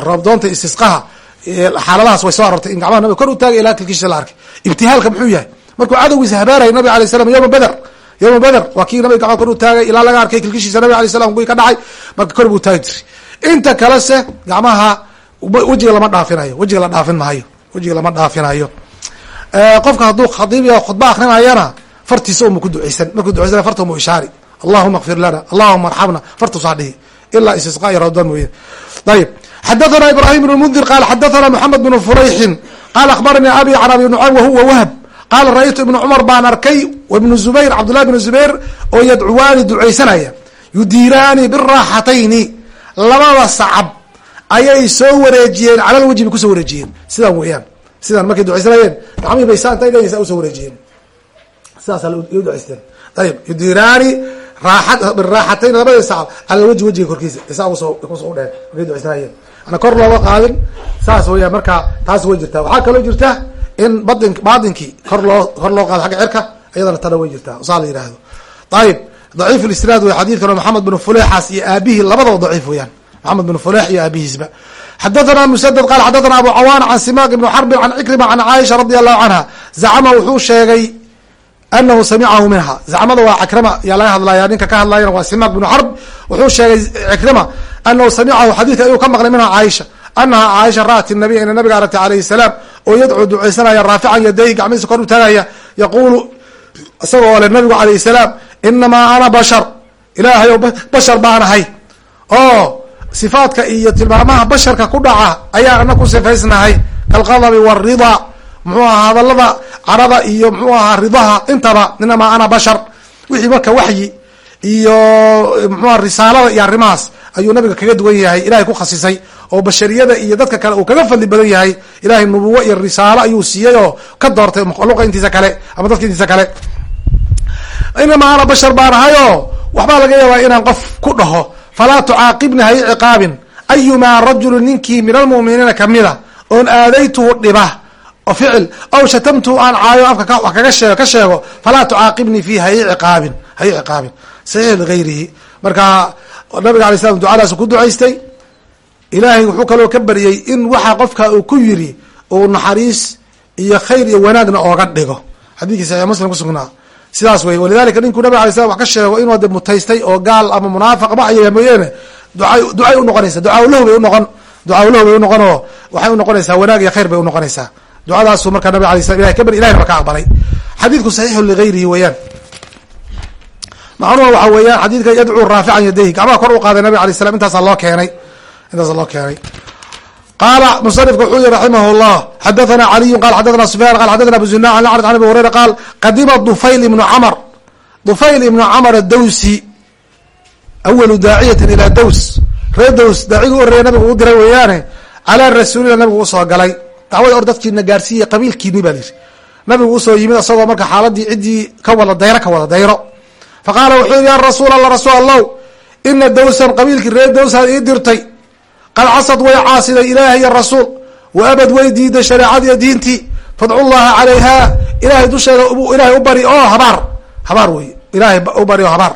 roobdoonta istisqaha xaaladahaas way soo arortay in gacmaha nabiga kor u taagay ilaa kilkiisa la arkay. Ibtihaalka muxuu yahay? Markuu cadowgiisa habaarayay nabig alay slam yoma beder yoma beder waa kii nabiga gacmaha kor u taagay ilaa laga arkay kilkishiisa nabig alay slam kuwii ka dhacay marka kor buu taagi jiray. Inta kalese gacmaha wejiga lama dhaafinayo wejiga la dhaafin maayo wejiga lama dhaafinayo. Qofka hadduu khadiib khudba akrinayana fartiisa uma ku duceysan markuu duceysan farta umu ishaari. Allahuma kfir lana allahuma arxamna fartuusaa dhihi ilaa istisqa iyo rawdan mooye ayib xadathana ibrahim bn mundir qaal xadathana moxamed bn furayxin qaala akhbaranii abi can abi nucaym wahuwa wahb qaala ra-ytu ibna cumar baan arkay wibnu zubayr cabdullahi bn zubayr oo yadcuwaani ducaysanaya yudiiraani biraaxatayni labada sacab ayay soo wareejiyeen calal bay ku soo wareejiyeen sidaan weeyaan sidaan markay ducaysanayeen gacmihii bay saantay leyin saa u soo wareejiyeen sidaasaa loo ducaysteen yudiiraani biraaxatayn labada sacab cala wejhi wejiga korkiisa ducaysanayeen ana kor looga qaadin saas weeyaan marka taas way jirtaa. Waxaa kaloo jirta in badin baadinkii kor loo kor loo qaado xagga cerka iyadana tana way jirtaa. Saa la yihahdo ayib daciif lisnaad wey xadiidkan maxamed bin fulexaas iyo aabihii labadaba daciif weeyaan. Maxamed bin fulex iyo aabihiisba xadathana musadad qaal xadathana abu cawaana can simaaq ibni xarbin can cikrima can caaisha radi allahu canha. Zacama wuxuu sheegay anahu samicahu minha zacmada waa cikrima yaa laga hadlaya ninka ka hadlayana waa simaaq bnu xarb wuxuu sheegay cikrima anahu samicahu xadiidka ayuu ka maqlay minha caaisha anaha caaisha ra'at nabiy ina nabiga aragtay alayhi salaam oo yadcuu ducaysanaya raafican yadayhi gacmihiisa kor u taagaya yaquulu isaga oo le nabigu alayhi salaam inamaa ana bashar ilaahay o bashar baanahay oo sifaadka iyo tilmaamaha basharka ku dhaca ayaan ana ku sifaysnahay kalqadabi waalrida muxuu ahaa hadalada carada iyo muxuu ahaa ridaha intaba inamaa ana bashar. Wixii marka waxyi iyo mxua risaalada iyo arrimahaas ayuu nabiga kaga duwan yahay ilahay ku khasisay oo bashariyada iyo dadka kale uu kaga fadli badan yahay. Ilahay nubuwo iyo risaalo ayuu siiyey oo ka doortay makhluuqa intiisa kale ama dadka intiisa kale. Inamaa ana bashar baan ahayo waxbaa laga yaabaa inaan qof ku dhaho falaa tucaaqibni hay ciqaabin ayumaa rajulu ninkii min almu'miniina kamida oon aadaytuhu dhiba oo ficil aw shatamtuhu aan caayo afka wax kaga sheego ka sheego falaa tucaaqibnii fi hay ciqaabin hay ciqaabin. Saxiix ligayrihi marka nabiga alay slam ducadaas ku ducaystay ilaahay wuxuu kaloo ka baryey in waxa qofka uu ku yiri uu naxariis iyo khayr iyo wanaagna ooga dhigo. Xadiidkii saxiix muslim kusugnaa sidaas wey walidalika ninkuu nabig alay slam wax ka sheego inuu de mutaystay oo gaal ama munaafiq ma ayaya mooyeene ducay unoqonaysa ducaalahu bay unoqon ducaalahu bay unoqon oo waxay unoqonaysaa wanaag iyo khayr bay unoqonaysaa ducadaasu markaa nabig alay slam ilahay ka bary ilahina ba ka aqbalay. Xadiidku saxiixu ligayrihi weeyaan. Macnuha waxa weeyaan xadiidka yadcuu raafican yadayhi. Gacmaha kor u qaaday nabig alay slam intaasa loo keenay. Intaasa loo keenay. Qaala musanifka wuxuu yihi raximah llah xadathana caliyu qal xadathana sufyan qal xadathana abu zina an acraj an abi hurayra qaal qadima dufayl ibnu camr dufayl ibnu camr adawsi awalu daaciyatin ilaa daws. Reer daws daacigi u horreeya nabigu u diray weeyaane calaa rasuulillah nabigu u soo galay dacwada or dadkiina gaarsiiya qabiilkiini baa lihi nabigu u soo yimid isagoo marka xaaladii ciddii ka wada dayro ka wada dayro. Faqaala wuxuu yihi ya rasuul allah rasuul allow ina dawsan qabiilkii reer dawsaad ii dirtay. Qad casad way caasiday ilaahay iyo rasuul wa abad way diiday shareecadiiyo diintii. Fadcu llaha calayha ilahay dusheeda ilahay u bari oo habaar habaar wey ilahay u bari oo habaar.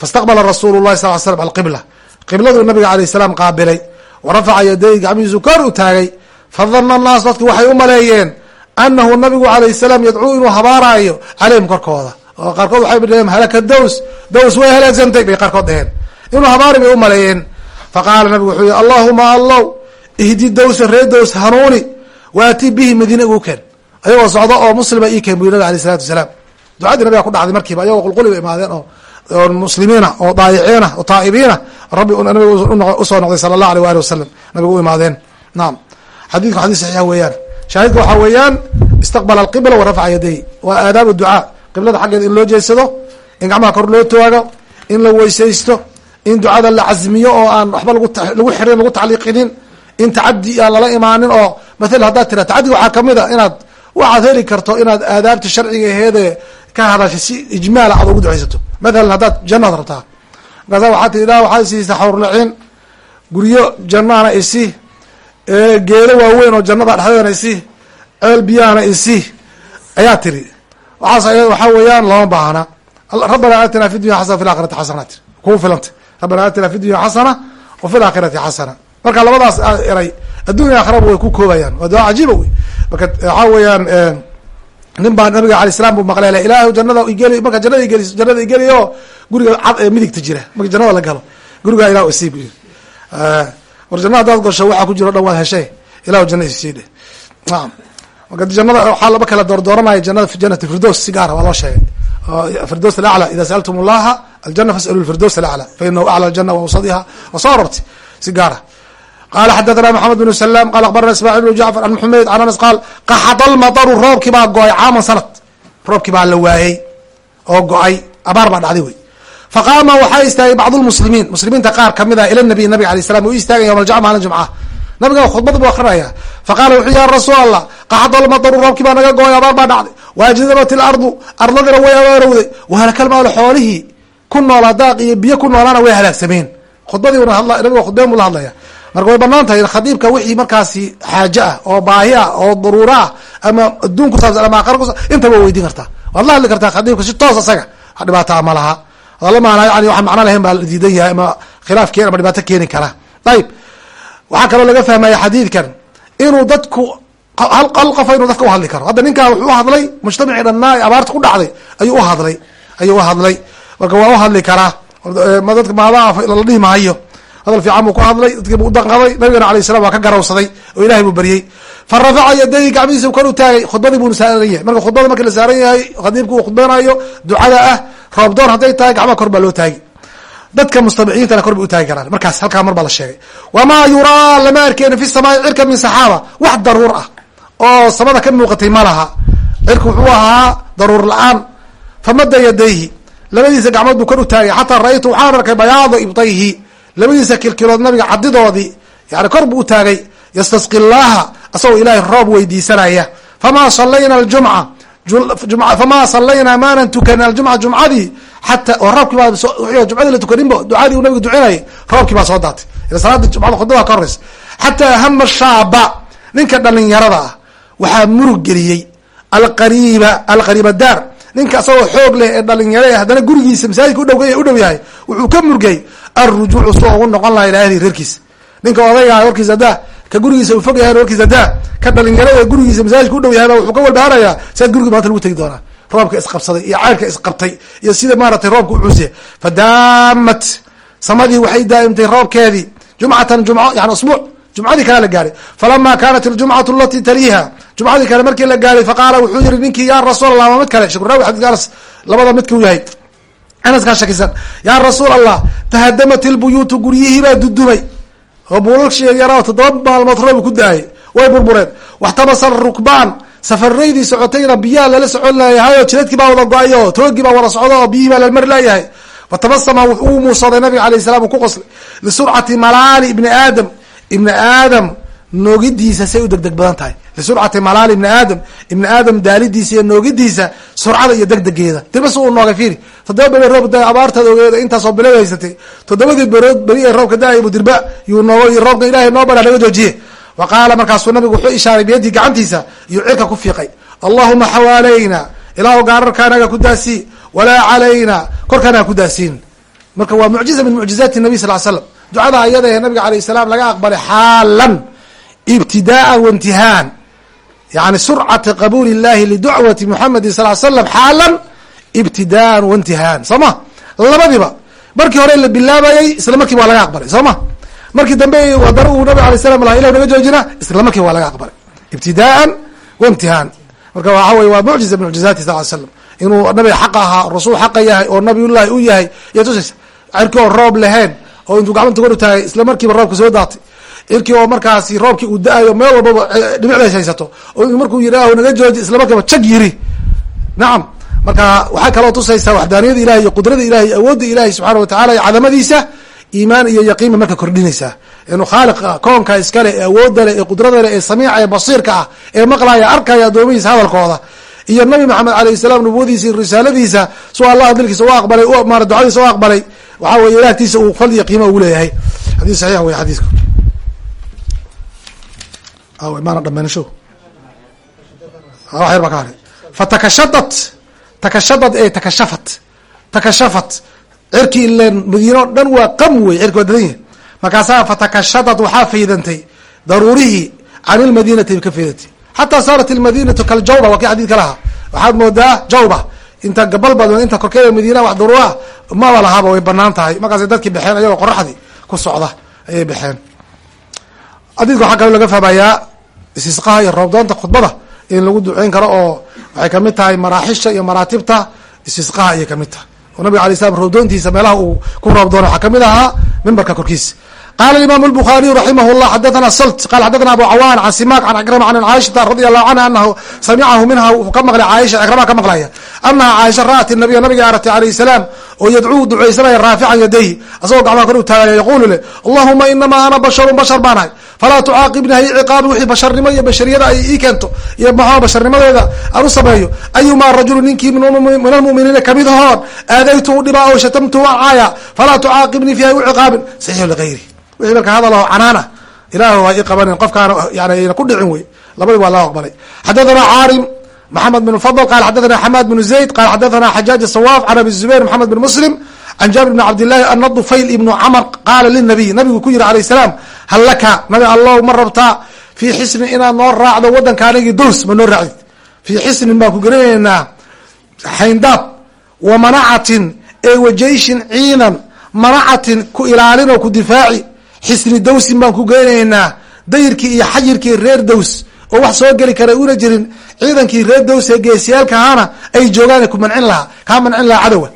Faistaqbala rasuulu llahi sal l slam alqibla. Qibladuu nabiga alayh salaam qaabilay wa rafaca yaday gacmihiisu kor u taagay fadana annaas dadki waxay u maleeyeen anahu nabigu alayh salaam yadcuu inuu habaaraayo calayhim korkooda. Oo qaarkood waxay dhaheen halaka daws daws way halaagsantay bay qaarkood dhaheen. Inuu habaari bay u maleeyeen. Faqaala nabigu wuxuu yihi allahuma allow ihdi dawsa reer daws hanuuni waati bihi madiina igu keen. Ayagoo socdo oo muslima ii keen bu nabi alay salatu wasalaam. Ducadii nabiga ku dhacday markiiba ayagoo qulquliba imaadeen oo muslimiina oo daayiciina oo taa'ibiina rabbi nabiga u soo noqday sala allah alيh wali wasalam nabiga u imaadeen. Naam xadidku xadis saxiixa weeyaan. Shaahidka waxaa weeyaan istaqbala alqibla wa rafaca yaday. Waa aadaab ducaa. Qiblada xaggeeda in loo jeedsado in gacmaha kor loo toogo in la weysaysto in ducada la casmiyo oo aan waxba lagu xirin lagu tacliiqinin in tacadi aan lala imaanin oo maala haddaad tira tacadiga waxaa ka mid a inaad waxaad heli karto inaad aadaabta sharciga aheede ka hadasha si ijmaala aad ugu ducaysato. Mathalan haddaad jannaad rabtaa. Markaasa waxaa tii ilah waxaad isiisa xawrlacin guryo jannahana isi geedo waaweyn oo jannada dhexdeedana isi ceel biyahana isi ayaa tiri. Waxaas waxaa weeyaan lama baahna. Rabbana aatina fi dunya xasana fi lakhirati xasana tir. Kuu filanta rabbana aatina fi dunya xasana wa fi laakhirati xasana. Marka labadaas eray addunya aakhiraba way ku koobayaan. Waa duaa cajiiba wey. Marka waxaa weeyaan nin baa nabiga alay salam bu maqlay ilaah jannada igeli marka jannada igeli jannada igeliyo guriga cad ee midigta jira. Marka jannada la galo gurigaa ilah isiib war jannada hadaad gasho waxaa ku jiro dhan waad heshay ilahu janna isii dhe naam. Marka jannada waxaa laba kala doordooranaya jannada janat firdos si gaara waa loo sheegay. Firdos alacla. Ida sa'altum allaha aljana fasalu firdos alacla. Fa inahu acla aljana wa awsadiha wa soo arortay si gaara qala xadathana maxamed bnu salam qala akbarana ismaciil bnu jacfar an xumeyd an anas qaal qaxada lmataru roobkii baa go'ay caaman sanad. Roobkii baa la waayey oo go'ay abaar baa dhacday wey faqaama waxaa istaagay bacd lmuslimiin muslimiinta qaar ka mid ah ila nabiy nabiga alay salam u istaagay yowm aljumca maalin jumca nabiga khudbad buu akrinaya faqala wuxuu ya rasuul allah qaxada lmataru roobkii baa naga go'ay abaar baa dhacday waajdabat ilardu ardadina way abaarowday wahalkalmaalo xoolihii ku noolaa daaq iyo biyo ku noolaana way halaagsameen khudbadii nabiga khudbeen buu la hadlaya marka way bannaan tahay khadiibka wixii markaasi xaaje ah oo baahi ah oo daruuro ah ama adduun kusaabsan ama aakhara kusa intaba weydiin kartaa waad la hadli kartaa khadiibka si toos isaga dhibaataa ma laha yani waxaan macno lahayn baa diidan yahay ama khilaaf keen ama dhibaato keeni kara. Ayib waxaa kaloo laga fahmaya xadiidkan. Inuu dadku hal qofa inuu dadka uhadli karo. Hadda ninkaa wuxuu uhadlay mujtamacii dhannaa ee abaarta ku dhacday ayuu uhadlay ayuu uhadlay marka waa uhadli karaa dadka maadaa la dhihi maayo. Hadal fiican buu ku hadlay dadkii bu udanqaday nabigana alayh salam waa ka garawsaday oo ilahay buu beryey fa rafaca yadayhi gacmihiisa kor u taagay khudbadii buuna saaran yahay. Marka khudbada marki la saaran yahay khadiibku uu khudbeynayo ducada ah roobdoon hadday tahay gacmaha kor baa loo taagi dadka mustabiciintana kor bay utaagi karaan. Markaas halkaa mar baa la sheegay. Wamaa yuraa lama arkeen fi samaai cirka min saxaaba. Wax daruur ah oo samada ka muuqatay ma laha. Cirku wuxuu ahaa daruur la'aan. Famada yadayhi. Labadiisa gacmood buu kor u taagay. Xataa ra'aytu waxaan arkay bayaada ibtayhi. Labadiisa kilkilood nabiga cadidoodii yani kor buu u taagay. Yastasqi llaha asagoo ilaahay roob weydiisanaya. Famaa salayna aljumca famaa salaynaa maanan tukanin aljumca jumcadii xata oo baa jumcadii la tukaninba ducadii uu nabiga ducinayay roobkii baa soo daatay. Ila salaada jumcada khudbada ka horeysa xataa hama shaaba ninka dhalinyarada ah waxaa murug geliyey. Alqariiba alqariiba daar. Ninka asagoo xoog leh ee dhalinyaro e haddana gurigiisa masaajidka udhow u dhow yahay wuxuu ka murgay alrujuucu soo ugu noqon laha ila reerkiisa. Ninka odayga warkiisa daa ka gurigiisa uu fog yahay warkiisa daa ka dhalinyarada gurigiisa masaajidka udhow yahayba wuxuu ka walbaharaya siaad gurigi maanta lagu tegi doonaa. Roobka isqabsaday iyo cayrka isqabtay iyo sida maaratay roobka ucuusya fadaamat samadii waxay daa'imtay roobkeedii jumcatan jumco yani usbuuc jumcadii kale la gaaray. Falama kanat iljumcatu alatii taliiha jumcadii kale markii la gaaray faqaala wuxuu yihi ninkii ya rasuul allah mid kale? Shukraawi xadidka anas labada midka u yahay anaskaa shakisan yaa rasuul allah tahadamat ilbuyuutu guryihii baa dudumay oo buulalshii yaraa toddoba maalmood roob ku daayay. Way burbureen. Waxtabasa rukbaan safaraydii socotayna biyaha lala socon layahayo jiradkii baa wada go'ay oo toogii baa wada socda oo biyihii baa la mari layahay fatabasama wuxuu muusaday nabiga alayh salam uu ku qoslay. Lisurcati malaali ibni aadam. Ibni aadam noogidiisa say u degdeg badan tahay. Lisurcati malaali ibni aadam ibni aadam daalidiisa iyo noogidiisa surcada iyo degdegeeda dirbas uu noogay fiiri. Toddoba beri roob da abaartaad ogeeda intaasoo bilood haysatay. Toddobadii berood beri ee roobka da'ay dirba yuu noogo roobka ilahay noo bara naga joojiye. Wa qaala markaasuu nabigu wuxuu ishaaray biyadii gacantiisa iyuu cirka ku fiiqay. Allahuma xawaalayna ilaahu gaararkaanaga ku daasii walaa calayna korkaanaga ku daasiin. Marka waa mucjiza min mucjizaati nabiy sal l slam ducada ayada ee nabiga alayh salaam laga aqbalay xaalan ibtidaaan waintihaan yani surcata qabuuli illahi lidacwati muxamedin sal slam xaalan ibtidaan waintihaan soo ma? Labadiba markii hore la bilaabayay isla waa laga aqbalay. Soo ma? Markii dambe haddana uu nabig alay slam laha ilah naga joojina isla waa laga aqbalay. Ibtidaan waintihaan marka waxa wey waa mucjiza mucjizaati sal slam inuu nabiga xaq ahaa rasuul xaqa yahay oo nabiyullahi u yahay iyo tusaysa cirkii oo roob lahayn oo intuu gacmanta kor u taagay isla markiiba roobka soo daatay cirkii oo markaasi roobkii uu da'ayo meel walbaba dhibicdays haysato. Oo markuu yidhaaho naga jooji isla markiiba jag yiri. Nacam marka waxaa kaloo tusaysaa waxdaaniyada ilahi iyo qudrada ilahi iyo awoodda ilahi subxaana watacala iyo cadamadiisa iimaan iyo yaqiinba marka kordhinaysaa inuu khaaliqa koonka iskale ee awoodda leh ee qudrada leh ee samiica ee basiirka ah ee maqlaya arkaya addoomihiisa hadalkooda. Iyo nabi maxamed alayh salaam nubuwadiisa iyo risaaladiisa su allah hadalkiisa u aqbalay mara ducadiisa u aqbalay. Waxaa weye ilaahtiisa uu fal iyo qiima ugu leeyahay. Xadis saxiix wey xadiisku maana dhamaynasho wax yar baa ka haray fatakashadat takashadad ee takashafat. Takashafat. Cirkii ilen madiino dhan waa qam wey cirki waa dadan yahay markaasaa fatakashadad waxaa faydantay daruurihii can ilmadinati ka faydantay. Xataa saarat ilmadinatu kaljawba waa kii xadidka lahaa. Waxaad moodaa jawba. Inta gabal badan inta korkeeda madiina wax daruura maba lahaaba way bannaan tahay. Markaasay dadkii baxeen ayagoo qoraxdii ku socda ayay baxeen xadiidka waxaa kaloo laga fahmayaa istisqaha iyo roobdoonta khudbada in lagu duceyn karo oo waxay kamid tahay maraaxisha iyo maraatibta istisqaha ayay kamid tahay oo nabiga alay slam roobdoontiisa meelaha uu ku roobdoona waxaa kamid ahaa mimbarka korkiisa qala imam الbخariي raximah الlah xadaثna slt qala xadaثna abu cawan can simak an akrama an caaishaa radi allahu canha anahu samicahu minha wuxuu ka maqlay caaisha akrama ka maqlaya anaha caaisha ra'at الnabiya nabiga aratay alayh الsalaam oo yadcuu ducaysanaya raafican yadayhi asagoo gacmaha kor u taagaya yaqulu leh allahuma inama ana basharu bashar baanahay falaa tucaaqibni hay ciqaabi wixii basharnimo iyo bashariyada ay ii keento iyo maxaa basharnimadeeda aan u sameeyo ayumaa rajulu ninkii min almuminiina ka mid ahoon aadaytu u dhibaa o shatamtu waan caaya falaa tucaaqibnii fi hay u ciqaabin saxiixu ligayri wixii marka hadal oo canaana ilaah ha i qabanin qofkaana yani ayna ku dhicin wey labadii waa loo aqbalay xadathana caarim maxamed bin fadl qala xadathana xamaad bin zayd qala xadathana xajaaj sawaaf can abi zubayr maxamed bin muslim can jaabir bn cabdillahi ana dufayl ibnu camr qaala linabiy nabigu ku yihi alayh salaam hal laka? Nabi allow ma rabtaa fii xisnin inaad noo raacdo wadanka anigii dows ma noo raacdid fii xisnin baan ku garanaynaa xayndaab wa manacatin ee wajeyshin ciinan manacatin ku ilaalin oo ku difaaci. Xisni dawsin baan ku geynaynaa dayrkii iyo xayirkii reer dows oo wax soo geli kara una jirin. Ciidankii reer dows ee geesiyaalkahaana ay joogaan ku mancin lahaa kaa mancin lahaa cadowa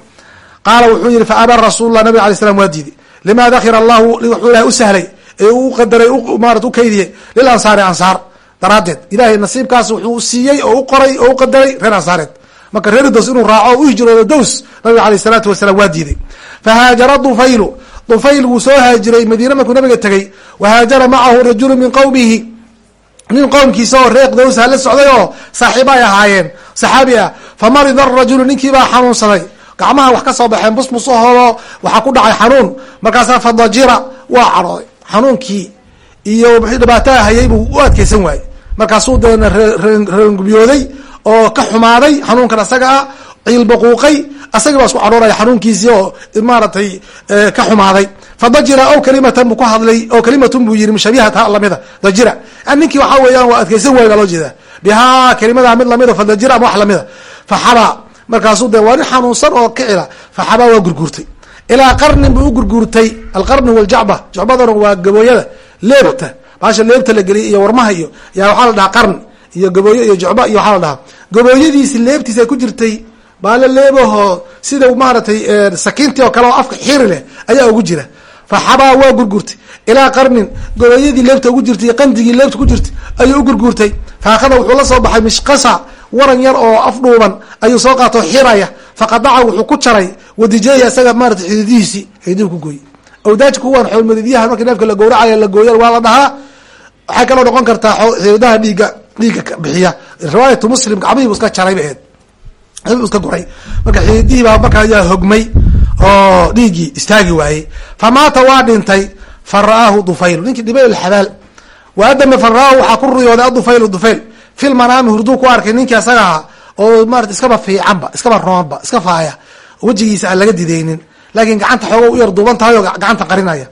qaala wuxuu yihi fa abaa rasuullah nabig alay slam waa diiday lima dakira allahu wuxuu ilahay u sahlay ee u qadaray marat u kaydiyey lil ansaari ansaar. Daraaddeed ilahay nasiibkaas wuxuu siiyey oo u qoray oo u qadaray reer ansaareed. Marka reer dows inuu raaco u hijroodo dows nabiga aleyh isalaatu wasalaam waa diiday fahaajara dufaylu dufayl wuu soo haajiray madiine markuu nabiga tegey wahaajara macahu rajulu min qowmihi nin qowmkiisa oo reeq dowsa la socday oo saaxiibo ay ahaayeen saxaabi ah. Famarida arajulu ninkiibaa xanuunsaday gacmaha wax ka soo baxeen busbus ahoo waxaa ku dhacay xanuun. Markaasaa fadajira waa cadhooday xanuunkii iyo wixii dhibaataha hayay buu u adkeysan waayey. Markaasuu deena reengubiyooday oo ka xumaaday xanuunkan asaga ah ciilbaquuqay asagii baa isku cadhoonaya xanuunkiisii oo maaratay ka xumaaday. Fadajira aw kalimatan buu ku hadlay oo kalimatun buu yihi mushabihata lamida. Dajira ninkii waxaa weeyaan waa adkeysan waay baa loo jeedaa. Bihaa kelimada mid lamida fadajira ama wax lamida. Faxaba markaasuu de waa nin xanuunsan oo kicila faxaba waa gurguurtay ilaa qarnin buu u gurguurtay alqarni waljacba jucbadana waa gabooyada leebta baasha leebta la geliyay iyo warmaha iyo yaa waxaa la dhahaa qarni iyo gabooye iyo jucba iyo waxaa la dhahaa. Gabooyadiisi leebtiisa ay ku jirtay baale leebahoo sida maaratay sakiintii oo kale oo afka xiri leh ayaa ugu jira. Faxabaa waa gurguurtay ilaa qarnin gabooyadii leebta ugu jirtay iyo qandigii leebta ku jirtay ayuu u gurguurtay faakada wuxuu la soo baxay mishqasa waran yar oo afdhuuban ayuu soo qaato xiraya faqadaca wuxuu ku jaray wadijeeya isaga maarata xididihiisii xididihu ku gooyey. Awdaaj kuwan xoolmadidyaha markii neefka la gowracayo la gooya waa la dhahaa. Waxay kaloo noqon kartaa xididaha dhiigga dhiigga bixiya. Riwaayatu muslim gacmihii bu iska jaray baheed iska guray. Marka xididihii baa markaa ayaa hogmay oo dhiiggii istaagi waayey. Famaata waa dhintay fa ra'aahu dufaylu ninkii dhibay xabaal waadama fa ra'aahu waxaa ku riyooday adufaylu dufayl fil manaami hurduu ku arkay ninkii asaga ahaa oo maarata iskaba fiicanba iskaba roonba iska faaya. Wejigiisa aan laga didaynin laakiin gacanta xooga u yar duuban tahay oo gacanta qarinaya.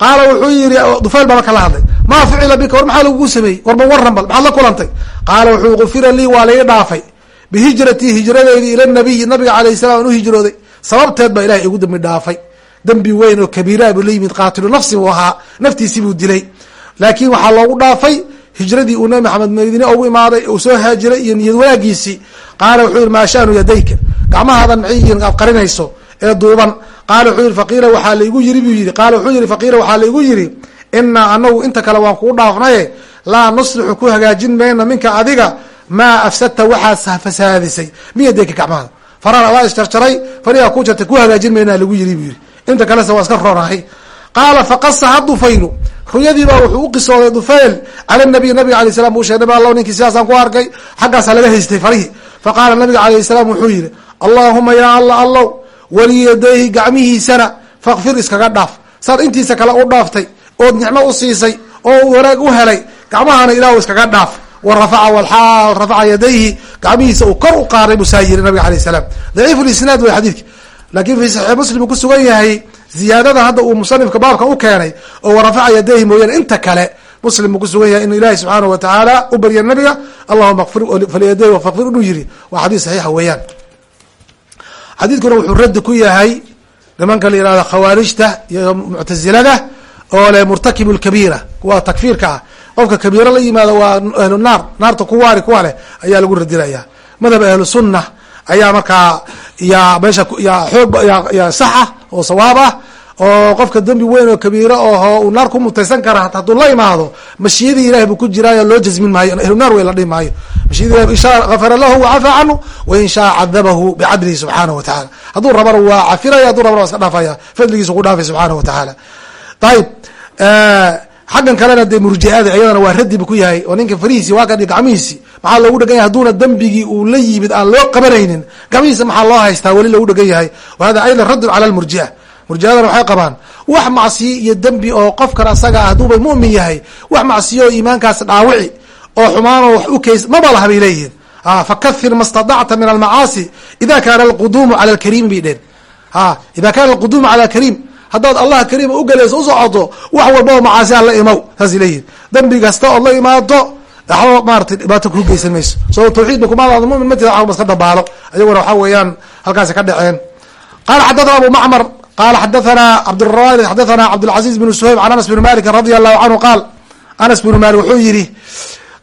Qaala wuxuu yihi dufayl baa marka la hadlay maa ficila bika war maxaa lagugu sameeyey? Warba waran bal maxaad la kulantay? Qaala wuxuu gufira lii waa lai dhaafay. Bihijratii hijradeydii ila nabiyi nabiga alayh salam aan u hijrooday. Sababteed baa ilahay igu dambi dhaafay. Dembi weyn oo kabiira buu la yimid qaatilu nafsi buu ahaa naftiisii buu dilay. Laakiin waxaa loogu dhaafay hijradii uu nabi maxamed madiine ugu imaaday uu soo haajiray iyo niyad wanaagiisii qaala wuxuu yihi maa shanu yadayka? Gacmahaadan maxay aad qarinayso ee duuban. Qaala wuxuu yihi faqiila waxaa laigu yiri buu yihi qaala wuxuu yihi faqiila waxaa laigu yiri inaa anagu inta kale waan kuu dhaafnaye laa nuslixu ku hagaajin mayna minka adiga maa afsadta waxaad fasaadisay. Miyadeyka gacmahada faraan adaa isjarjaray farigaa ku jartay ku hagaajin maynaa lagu yiri buu yihi inta kalese waa iska roonahay qaala faqasaha dufaylu ruyadiibaa wuxuu u qisooday dufayl cala nabiy nabiga alay salam buu sheegay allow ninkii sidaasaan ku arkay xaggaasaa laga haystay farihii. Faqaala nabiga alayh salaam wuxuu yihi allahuma yaa alla allow waliyadayhi gacmihiisana fakfir iskaga dhaaf. Saad intiisa kale u dhaaftay ood nicmo u siisay oo wanaag u helay gacmahana ilahu iskaga dhaaf. Wa rafaca walaal rafaca yadayhi gacmihiisa uu kor u qaaday buu saa yiri nabiga alayh salaam. Daciif lisnaad wey xadiidka laakiin fi saxiix muslim uu ku sugan yahay ziyaadada hadda uu musanifka baabka u keenay oo warafaca yadayhi mooyaane inta kale muslim uu kusugan yahay inu ilahi subxaanahu watacaala u barya nabiga allahuma falyadayhi wafakfir inuu yiri waa xadiis saxiixa weeyaan. Xadiidkuna wuxuu raddi ku yahay nimanka la yihahdo khawaarijta iyo muctazilada oo le murtakibu lkabiira kuwa takfiirka ah. Qofka kabiiro la yimaado waa ahlu naar naarta kuwaari kuwa leh ayaa lagu radinaya madhab ahlu sunna ayaa markaa ya meesha ya xoog ya sax ah oo sawaab ah oo qofka dembi weyn oo kabiiro oho uu naar ku mutaysan kara hadduu la imaado mashiyadii ilahi buu ku jiraayo loo jasmin maayo ahlu naar wey la dhihi maayo. Mashiyadi ilahi in shaa gafara lahu wacafaa canhu wain shaa cadabahu bicadlihi subxaanahu watacala hadduu rabana waa cafiraya hadduu rabana waa iska dhaafaya fadligiisa ku dhaafay subxaanahu watacaala ayib xaggan kalena dee murjiada iyadana waa radi bu ku yahay oo ninka farihiisi waa kadhi gacmihiisi. Maxaa loogu dhegan yahay haduuna dembigii uu la yimid aan loo qabanaynin? Gacmihiisa maxaa loo haystaa? Weli loogu dhegan yahay. Wa hada aydan raddun cala lmurjia murjiadana waxay qabaan wax macsiyo iyo dembi oo qofkan asaga ah hadduuba mumin yahay wax macsiyo oo iimaankaas dhaawici oo xumaanoo wax u keys maba laha bay leeyihiin. Fakafir ma stadacta min almacaasi ida kaana alquduumu cala alkariimi bay dheen ida kaana alquduumu cala alkariim haddaad allah kariima ugelayso usocoto wax walba oo macaasi aan la imow. Saasay leeyihiin dembi kasta ood la imaado waxba maratay dhibaato kuu geysan mayso. So tawxiidba kumaadaada mumin ma tida waxba iska dabaalo. Ayaguna waxaa weeyaan halkaasi ka dhaceen. Qala xadathana abu macmar qala xadathana cabdiraadi xadathana cabdilcaziz bn suhayb can anas bn malik radi allahu canhu qaal anas bn malik wuxuu yihi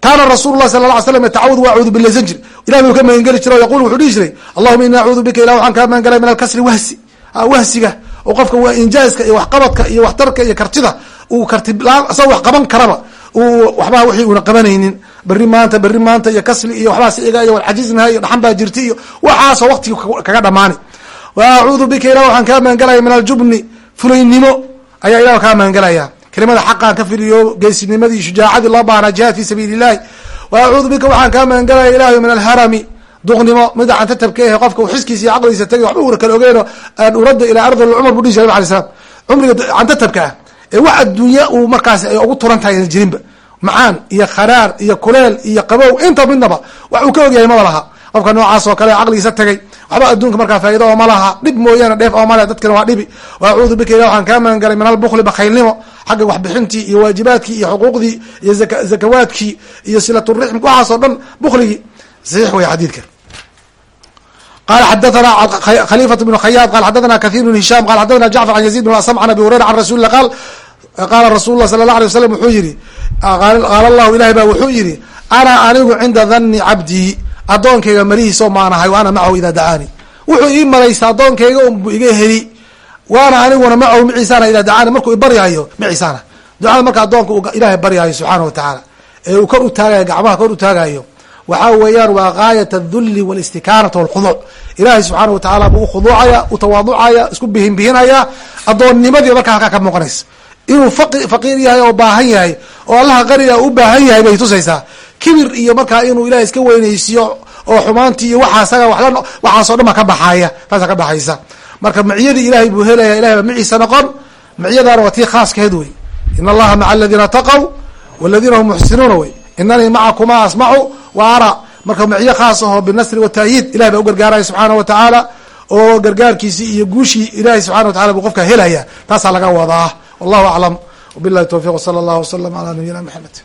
kaana rasuul lah sala la ly slam yatacawad wa acuudu bilaysan jir ilahi buu ka magangeli jira o yaqul wuxuu dhihi jiray allahuma ini acuudu bika ilah waxaan kaa magangelay min alkasri wahsi. Wahsiga oo qofka waa injaaska iyo waxqabadka iyo waxtarka iyo kartida uu karti isagoo wax qaban karaba uu waxba wixii una qabanaynin. Berri maanta berri maanta iyo kasli iyo waxbaa siga iyo walxajiznaha iyo dhaxan baa jirta iyo waxaasoo waqtigi kaga dhamaani. Wa bika ilah waxaan kaa magangelaya min aljubni. Fulaynimo ayaa ilah kaa magangelaya kelimada xaqaan ka firiyo geesinimadii shujaacadii loo baahnaa jihaad fi sabiili illahi wa bika waxaan kaa magangelaya ilahy min alharami duqnimo mida cantatabka ahe qofka u xiskiisa iyo caqligiisa tagay waxba una kala ogeeno aan uradda ilaa ardal cumar bu dhihi jira nab alay slam cumriga cantatabka ah ee wax adduunya uu markaas ay ugu turan tahay ayna jirinba. Macaan iyo kharaar iyo kuleel iyo qabow inta midnaba wax uu ka ogyahay maba laha qofka noocaas oo kale caqligiisa tagay waxba adduunka markaa faa'ido oo ma laha. Dhib mooyaane dheef oo male dadkana waa dhibi. Acuudu bika ilah waxaan kaa magan galay min albukli bakhaylnimo xagga waxbixintii iyo waajibaadkii iyo xuquuqdii iyo zakawaadkii iyo silaturaxm waxaasoo dhan bukligii saxiix wey xadiidka qala xadathana khalifaة بن khayاad qal xadathana kaثيr بن hisham qal xadathana jacfar an yazid بن asm an abi hurayra an rasul lah qaal qaala rasul lah sala الlah alيه waslm wuxuu yihi qaala allahu ilahi ba wuxuu yihi ana anigu cinda dani cabdii addoonkayga malihiisoo maanahay wa ana macahu ida dacaani wuxuu ii malaysta addoonkayga unbu iga heli waana aniguna macahu maciisaana ida dacaani markuu ibaryahayo maciisaana ducada marka addoonka uu ilahay baryahayo subxaana wa tacaala ee uu kor u taagayo gacmaha kor u taagayo waxaa weeyaan waa gaayat adulli wاlistikaanata wاlkhuduuc ilahay subxaana wa tacaala buu ukhuduucaya utawaaducaya isku bihinbihinaya addoonnimadiiba markaa halkaa ka muuqanaysa inuu faqiir yahay oo baahan yahay oo allaha qariga u baahan yahay bay tusaysaa. Kibir iyo markaa inuu ilahay iska weynaysiyo oo xumaantii iyo waxaasaga waxaasoo dhan ba ka baxaya taasa ka baxaysa. Marka maciyadii ilahay buu helaya ilahay baa maciisa noqon. Maciyadaana waa tii khaaskeed wey in allaha maca aladiina taqw waladiina hum muxsinuuna wey inanii macakuma asmacu wa ara marka maciyo khaas aho binasri wataayiid ilahay baa u gargaaraya subxaana wa tacaala oo gargaarkiisii iyo guushii ilahay subxana wa tacala buu qofka helaya. Taasaa laga wadaa. Wallahu aclam. Wabilahi towfiq wsala allahu wasalam ala nabiyina maxamed